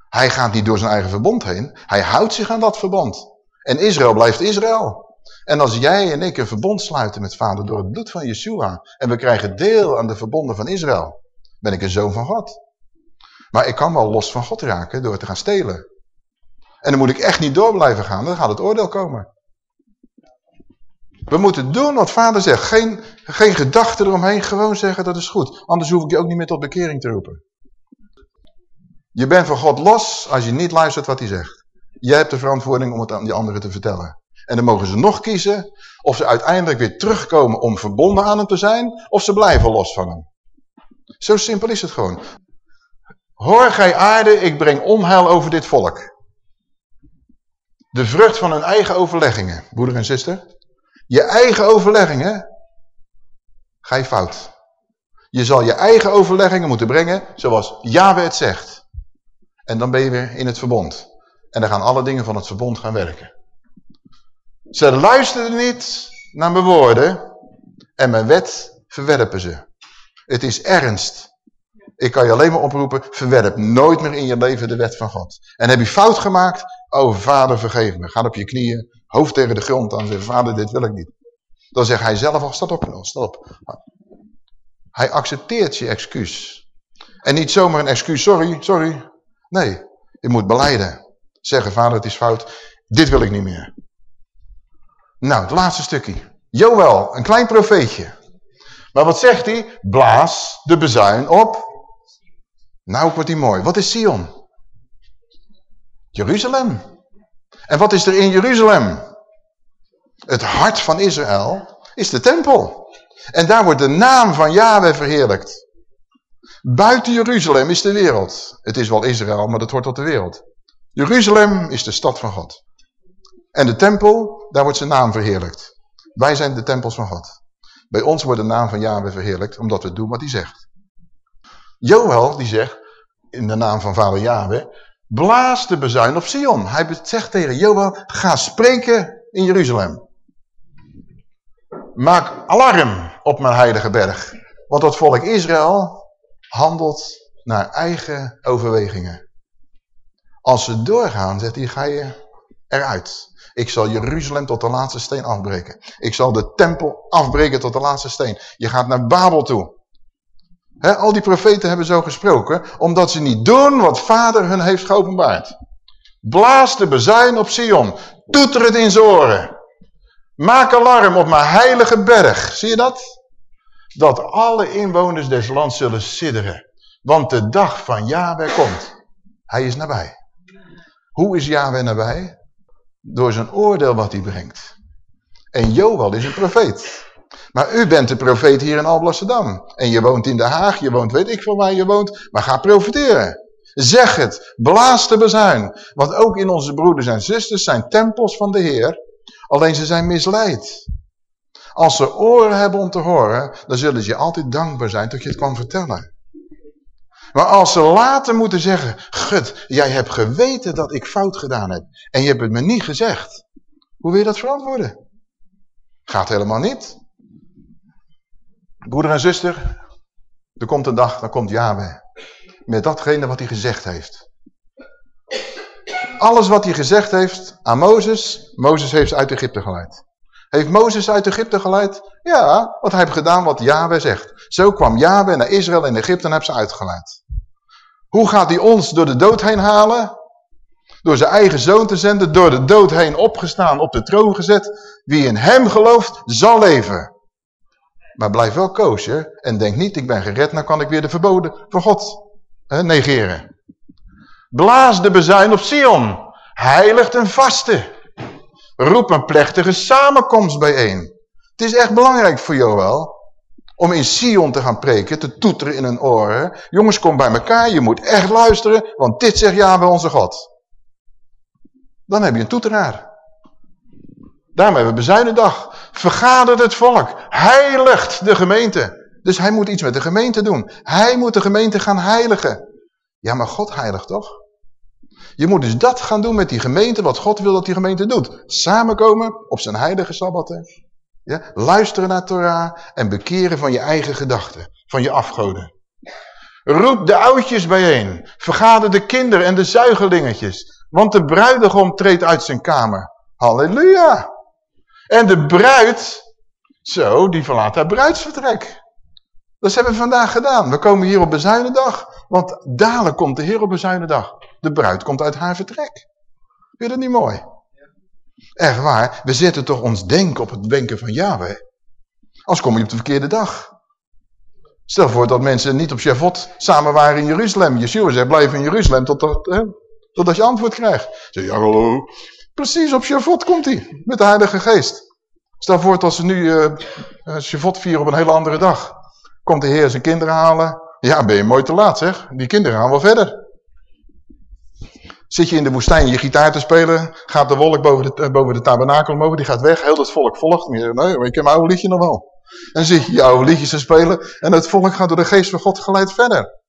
Hij gaat niet door zijn eigen verbond heen. Hij houdt zich aan dat verbond. En Israël blijft Israël. En als jij en ik een verbond sluiten met vader door het bloed van Yeshua... en we krijgen deel aan de verbonden van Israël... ben ik een zoon van God. Maar ik kan wel los van God raken door te gaan stelen. En dan moet ik echt niet door blijven gaan, dan gaat het oordeel komen. We moeten doen wat vader zegt. Geen, geen gedachten eromheen, gewoon zeggen dat is goed. Anders hoef ik je ook niet meer tot bekering te roepen. Je bent van God los als je niet luistert wat hij zegt. Jij hebt de verantwoording om het aan die anderen te vertellen. En dan mogen ze nog kiezen of ze uiteindelijk weer terugkomen om verbonden aan hem te zijn, of ze blijven los van hem. Zo simpel is het gewoon. Hoor gij aarde, ik breng onheil over dit volk. De vrucht van hun eigen overleggingen, broeder en zuster. Je eigen overleggingen, ga je fout. Je zal je eigen overleggingen moeten brengen zoals Yahweh het zegt. En dan ben je weer in het verbond. En dan gaan alle dingen van het verbond gaan werken. Ze luisterden niet naar mijn woorden en mijn wet verwerpen ze. Het is ernst. Ik kan je alleen maar oproepen, verwerp nooit meer in je leven de wet van God. En heb je fout gemaakt, oh vader vergeef me. Ga op je knieën, hoofd tegen de grond aan en zeg, vader dit wil ik niet. Dan zegt hij zelf al, stop op, stop. Hij accepteert je excuus. En niet zomaar een excuus, sorry, sorry. Nee, je moet beleiden. Zeggen, vader het is fout, dit wil ik niet meer. Nou, het laatste stukje. Joël, een klein profeetje. Maar wat zegt hij? Blaas de bezuin op. Nou wordt hij mooi. Wat is Sion? Jeruzalem. En wat is er in Jeruzalem? Het hart van Israël is de tempel. En daar wordt de naam van Yahweh verheerlijkt. Buiten Jeruzalem is de wereld. Het is wel Israël, maar dat hoort tot de wereld. Jeruzalem is de stad van God. En de tempel, daar wordt zijn naam verheerlijkt. Wij zijn de tempels van God. Bij ons wordt de naam van Yahweh verheerlijkt, omdat we doen wat hij zegt. Joel, die zegt, in de naam van vader Yahweh, blaas de bezuin op Sion. Hij zegt tegen Joel, ga spreken in Jeruzalem. Maak alarm op mijn heilige berg. Want dat volk Israël handelt naar eigen overwegingen. Als ze doorgaan, zegt hij, ga je eruit. Ik zal Jeruzalem tot de laatste steen afbreken. Ik zal de tempel afbreken tot de laatste steen. Je gaat naar Babel toe. al die profeten hebben zo gesproken, omdat ze niet doen wat vader hun heeft geopenbaard. Blaas de bezuin op Sion. Toeter het in zijn oren. Maak alarm op mijn heilige berg. Zie je dat? Dat alle inwoners des lands zullen sidderen. Want de dag van Yahweh komt. Hij is nabij. Hoe is Yahweh nabij? Door zijn oordeel wat hij brengt. En Joel is een profeet. Maar u bent de profeet hier in Alblasserdam. En je woont in Den Haag, je woont weet ik van waar je woont. Maar ga profiteren. Zeg het, blaas de bezuin. Want ook in onze broeders en zusters zijn tempels van de Heer. Alleen ze zijn misleid. Als ze oren hebben om te horen, dan zullen ze je altijd dankbaar zijn dat je het kan vertellen. Maar als ze later moeten zeggen, gut, jij hebt geweten dat ik fout gedaan heb. En je hebt het me niet gezegd. Hoe wil je dat verantwoorden? Gaat helemaal niet. Broeder en zuster, er komt een dag, dan komt Yahweh. Met datgene wat hij gezegd heeft. Alles wat hij gezegd heeft aan Mozes, Mozes heeft uit Egypte geleid. Heeft Mozes uit Egypte geleid? Ja, want hij heeft gedaan wat Yahweh zegt. Zo kwam Yahweh naar Israël en Egypte en heeft ze uitgeleid. Hoe gaat hij ons door de dood heen halen? Door zijn eigen zoon te zenden, door de dood heen opgestaan, op de troon gezet. Wie in hem gelooft, zal leven. Maar blijf wel koosje en denk niet, ik ben gered, nou kan ik weer de verboden van God negeren. Blaas de bezuin op Sion, heiligt een vaste. Roep een plechtige samenkomst bijeen. Het is echt belangrijk voor jou wel om in Sion te gaan preken, te toeteren in hun oren. Jongens, kom bij elkaar, je moet echt luisteren, want dit zegt ja bij onze God. Dan heb je een toeteraar. Daarom hebben we bezuinendag. Vergadert het volk. Heiligt de gemeente. Dus hij moet iets met de gemeente doen. Hij moet de gemeente gaan heiligen. Ja, maar God heiligt toch? Je moet dus dat gaan doen met die gemeente, wat God wil dat die gemeente doet. Samenkomen op zijn heilige sabbatten. Ja? Luisteren naar Torah en bekeren van je eigen gedachten, van je afgoden. Roep de oudjes bijeen, vergader de kinderen en de zuigelingetjes, want de bruidegom treedt uit zijn kamer. Halleluja! En de bruid, zo, die verlaat haar bruidsvertrek. Dat hebben we vandaag gedaan. We komen hier op bezuinendag, want dadelijk komt de Heer op bezuinendag. De bruid komt uit haar vertrek. Vind je dat niet mooi? Echt waar, we zetten toch ons denken op het denken van Yahweh. Als kom je op de verkeerde dag. Stel voor dat mensen niet op Shavot samen waren in Jeruzalem. Yeshua zei, blijf in Jeruzalem totdat, hè, je antwoord krijgt. Zeg, ja hallo. Precies, op Shavot komt hij, met de Heilige Geest. Stel voor dat ze nu uh, Shavot vieren op een hele andere dag. Komt de Heer zijn kinderen halen. Ja, ben je mooi te laat zeg. Die kinderen gaan wel verder. Zit je in de woestijn je gitaar te spelen, gaat de wolk boven de, boven de tabernakel omhoog, die gaat weg, heel het volk volgt. Nee, maar ik heb mijn oude liedje nog wel. En zit je je oude liedjes te spelen en het volk gaat door de geest van God geleid verder.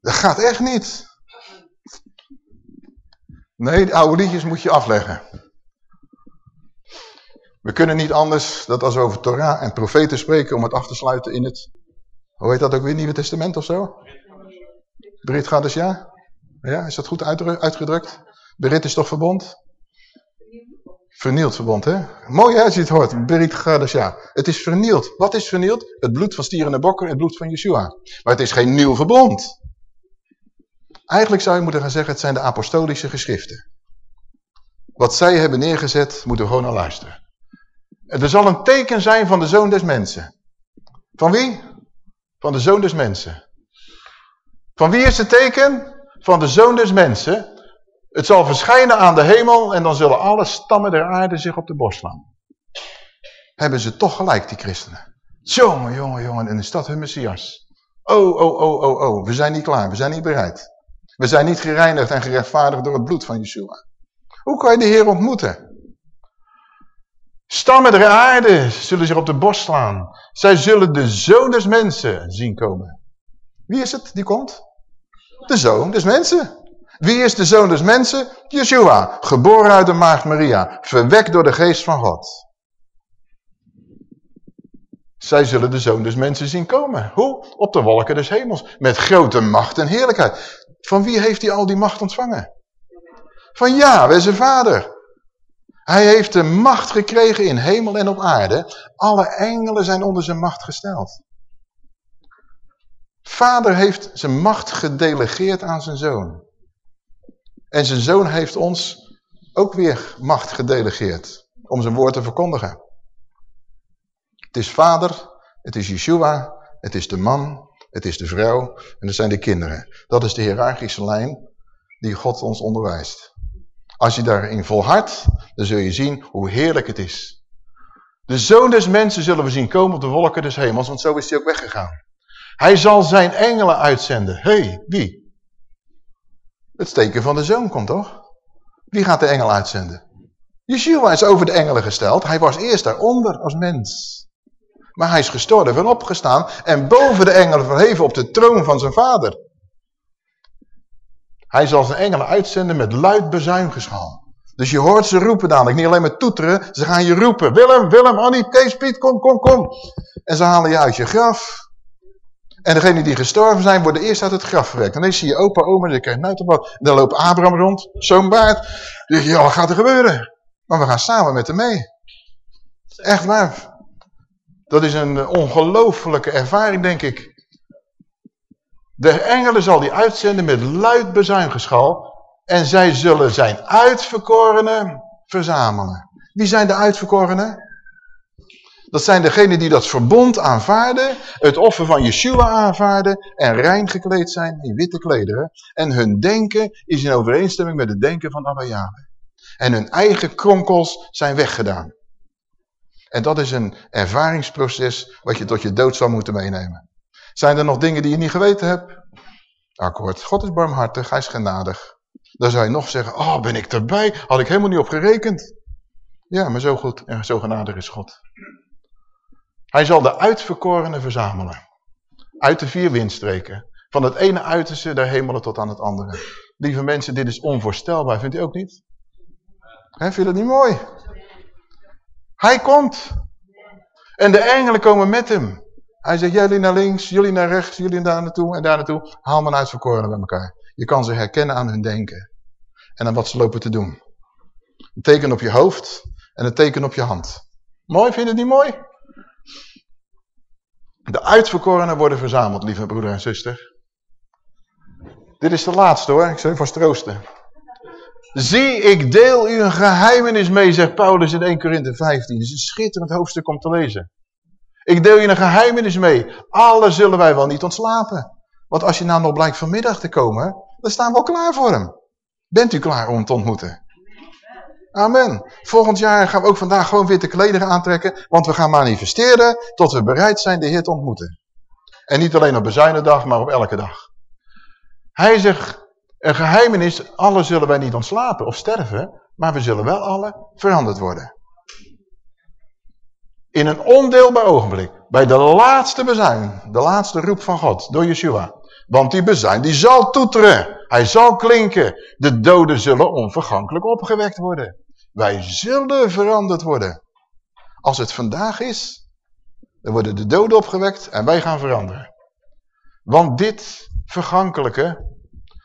Dat gaat echt niet. Nee, de oude liedjes moet je afleggen. We kunnen niet anders dat als we over Torah en profeten spreken om het af te sluiten in het, hoe heet dat ook weer, Nieuwe Testament of zo? Brit Gades, ja? Ja, is dat goed uitgedrukt? Berit is toch verbond? Vernield verbond, hè? Mooi hè, als je het hoort. Berit Gades, ja. Het is vernield. Wat is vernield? Het bloed van stieren en bokken, het bloed van Yeshua. Maar het is geen nieuw verbond. Eigenlijk zou je moeten gaan zeggen, het zijn de apostolische geschriften. Wat zij hebben neergezet, moeten we gewoon naar luisteren. Er zal een teken zijn van de Zoon des Mensen. Van wie? Van de Zoon des Mensen. Van wie is het teken? Van de Zoon des Mensen. Het zal verschijnen aan de hemel en dan zullen alle stammen der aarde zich op de borst slaan. Hebben ze toch gelijk, die christenen. Jongen, jongen, jongen, en is dat hun Messias? Oh, oh, oh, oh, oh, we zijn niet klaar, we zijn niet bereid. We zijn niet gereinigd en gerechtvaardigd door het bloed van Yeshua. Hoe kan je de Heer ontmoeten? Stammen der aarde zullen zich op de borst slaan. Zij zullen de zoon des mensen zien komen. Wie is het die komt? De zoon des mensen. Wie is de zoon des mensen? Yeshua, geboren uit de maagd Maria, verwekt door de geest van God. Zij zullen de zoon des mensen zien komen. Hoe? Op de wolken des hemels. Met grote macht en heerlijkheid. Van wie heeft hij al die macht ontvangen? Van ja, zijn vader. Hij heeft de macht gekregen in hemel en op aarde. Alle engelen zijn onder zijn macht gesteld. Vader heeft zijn macht gedelegeerd aan zijn zoon. En zijn zoon heeft ons ook weer macht gedelegeerd om zijn woord te verkondigen. Het is vader, het is Yeshua, het is de man, het is de vrouw en het zijn de kinderen. Dat is de hiërarchische lijn die God ons onderwijst. Als je daarin volhardt, dan zul je zien hoe heerlijk het is. De zoon des mensen zullen we zien komen op de wolken des hemels, want zo is hij ook weggegaan. Hij zal zijn engelen uitzenden. Hé, hey, wie? Het steken van de zoon komt toch? Wie gaat de engel uitzenden? Yeshua is over de engelen gesteld. Hij was eerst daaronder als mens. Maar hij is gestorven en opgestaan en boven de engelen verheven op de troon van zijn vader. Hij zal zijn engelen uitzenden met luid bezuingeschal. Dus je hoort ze roepen dadelijk, niet alleen met toeteren, ze gaan je roepen. Willem, Willem, Annie, Kees, Piet, kom, kom, kom. En ze halen je uit je graf. En degenen die gestorven zijn, worden eerst uit het graf verrekt. En dan zie je opa, oma, je krijgt nou wat. En dan loopt Abraham rond, zo'n baard. Je, ja, wat gaat er gebeuren? Maar we gaan samen met hem mee. Echt waar. Dat is een ongelofelijke ervaring, denk ik. De engelen zal die uitzenden met luid bezuingeschal. En zij zullen zijn uitverkorenen verzamelen. Wie zijn de uitverkorenen? Dat zijn degenen die dat verbond aanvaarden, het offer van Yeshua aanvaarden en rein gekleed zijn in witte klederen. En hun denken is in overeenstemming met het denken van Abba Yahweh. En hun eigen kronkels zijn weggedaan. En dat is een ervaringsproces wat je tot je dood zal moeten meenemen. Zijn er nog dingen die je niet geweten hebt? Akkoord, God is barmhartig, hij is genadig. Dan zou je nog zeggen, oh ben ik erbij, had ik helemaal niet op gerekend. Ja, maar zo goed en zo genadig is God. Hij zal de uitverkorenen verzamelen. Uit de vier windstreken. Van het ene uiterste der hemelen tot aan het andere. Lieve mensen, dit is onvoorstelbaar, vindt u ook niet? He, vind je niet mooi? Hij komt. En de engelen komen met hem. Hij zegt, jullie naar links, jullie naar rechts, jullie daar naartoe en daar naartoe. Haal maar uitverkorenen bij elkaar. Je kan ze herkennen aan hun denken. En aan wat ze lopen te doen. Een teken op je hoofd en een teken op je hand. Mooi, vind je het niet mooi? De uitverkorenen worden verzameld, lieve broeder en zuster. Dit is de laatste hoor, ik zal je vast troosten. Zie, ik deel u een geheimenis mee, zegt Paulus in 1 Korinthe 15. Het is een schitterend hoofdstuk om te lezen. Ik deel je een geheimenis mee. Alle zullen wij wel niet ontslapen. Want als je nou nog blijkt vanmiddag te komen, dan staan we al klaar voor hem. Bent u klaar om te ontmoeten? Amen. Volgend jaar gaan we ook vandaag gewoon witte klederen aantrekken, want we gaan manifesteren tot we bereid zijn de Heer te ontmoeten. En niet alleen op bezuinendag, maar op elke dag. Hij zegt, een geheimenis, alle zullen wij niet ontslapen of sterven, maar we zullen wel alle veranderd worden. In een ondeelbaar ogenblik, bij de laatste bezuin, de laatste roep van God, door Yeshua, Want die bezijn, die zal toeteren. Hij zal klinken. De doden zullen onvergankelijk opgewekt worden. Wij zullen veranderd worden. Als het vandaag is, dan worden de doden opgewekt en wij gaan veranderen. Want dit vergankelijke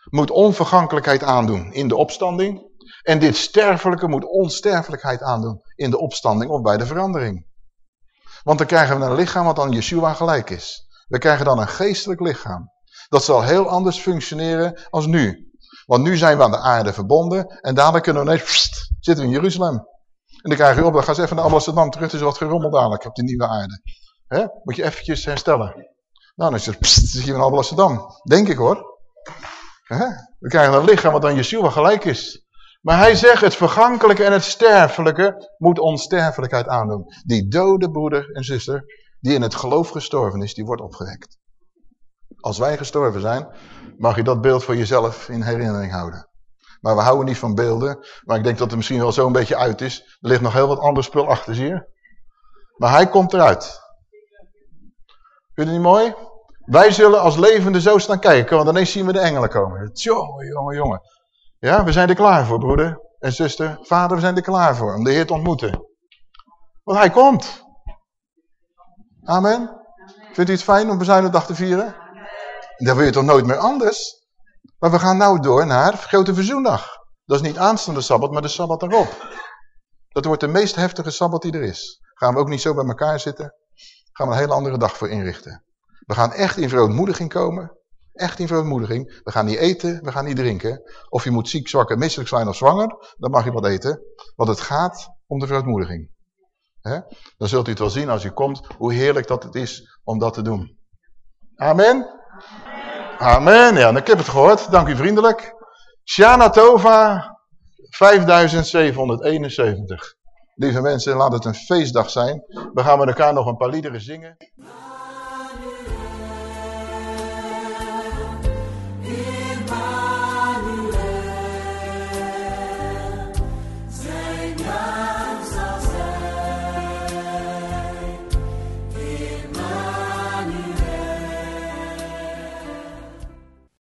moet onvergankelijkheid aandoen in de opstanding. En dit sterfelijke moet onsterfelijkheid aandoen in de opstanding of bij de verandering. Want dan krijgen we een lichaam wat aan Yeshua gelijk is. We krijgen dan een geestelijk lichaam. Dat zal heel anders functioneren als nu. Want nu zijn we aan de aarde verbonden en dadelijk kunnen we ineens, zitten we in Jeruzalem. En dan krijg je op, dan gaan ze even naar Amsterdam terug, het is wat gerommeld dadelijk op die nieuwe aarde. He? Moet je eventjes herstellen. Nou, dan is het, pst, zit je in Amsterdam. Denk ik hoor. We krijgen een lichaam wat aan Yeshua gelijk is. Maar hij zegt, het vergankelijke en het sterfelijke moet onsterfelijkheid aandoen. Die dode broeder en zuster, die in het geloof gestorven is, die wordt opgewekt. Als wij gestorven zijn, mag je dat beeld voor jezelf in herinnering houden. Maar we houden niet van beelden, maar ik denk dat het misschien wel zo'n beetje uit is. Er ligt nog heel wat ander spul achter, zie je? Maar hij komt eruit. Vind je het niet mooi? Wij zullen als levende zo staan kijken, want ineens zien we de engelen komen. Jongen, jongen, jongen. Ja, we zijn er klaar voor, broeder en zuster. Vader, we zijn er klaar voor om de Heer te ontmoeten. Want hij komt. Amen. Vindt u het fijn om bezuinigdag te vieren? Dan wil je toch nooit meer anders? Maar we gaan nou door naar Grote Verzoendag. Dat is niet aanstaande Sabbat, maar de Sabbat erop. Dat wordt de meest heftige Sabbat die er is. Gaan we ook niet zo bij elkaar zitten. Gaan we een hele andere dag voor inrichten. We gaan echt in verootmoediging komen. Echt in verootmoediging. We gaan niet eten, we gaan niet drinken. Of je moet ziek, zwak en misselijk zijn of zwanger. Dan mag je wat eten. Want het gaat om de verootmoediging. Dan zult u het wel zien als u komt hoe heerlijk dat het is om dat te doen. Amen. Amen. Ja, ik heb het gehoord. Dank u vriendelijk. Shana Tova 5771. Lieve mensen, laat het een feestdag zijn. We gaan met elkaar nog een paar liederen zingen.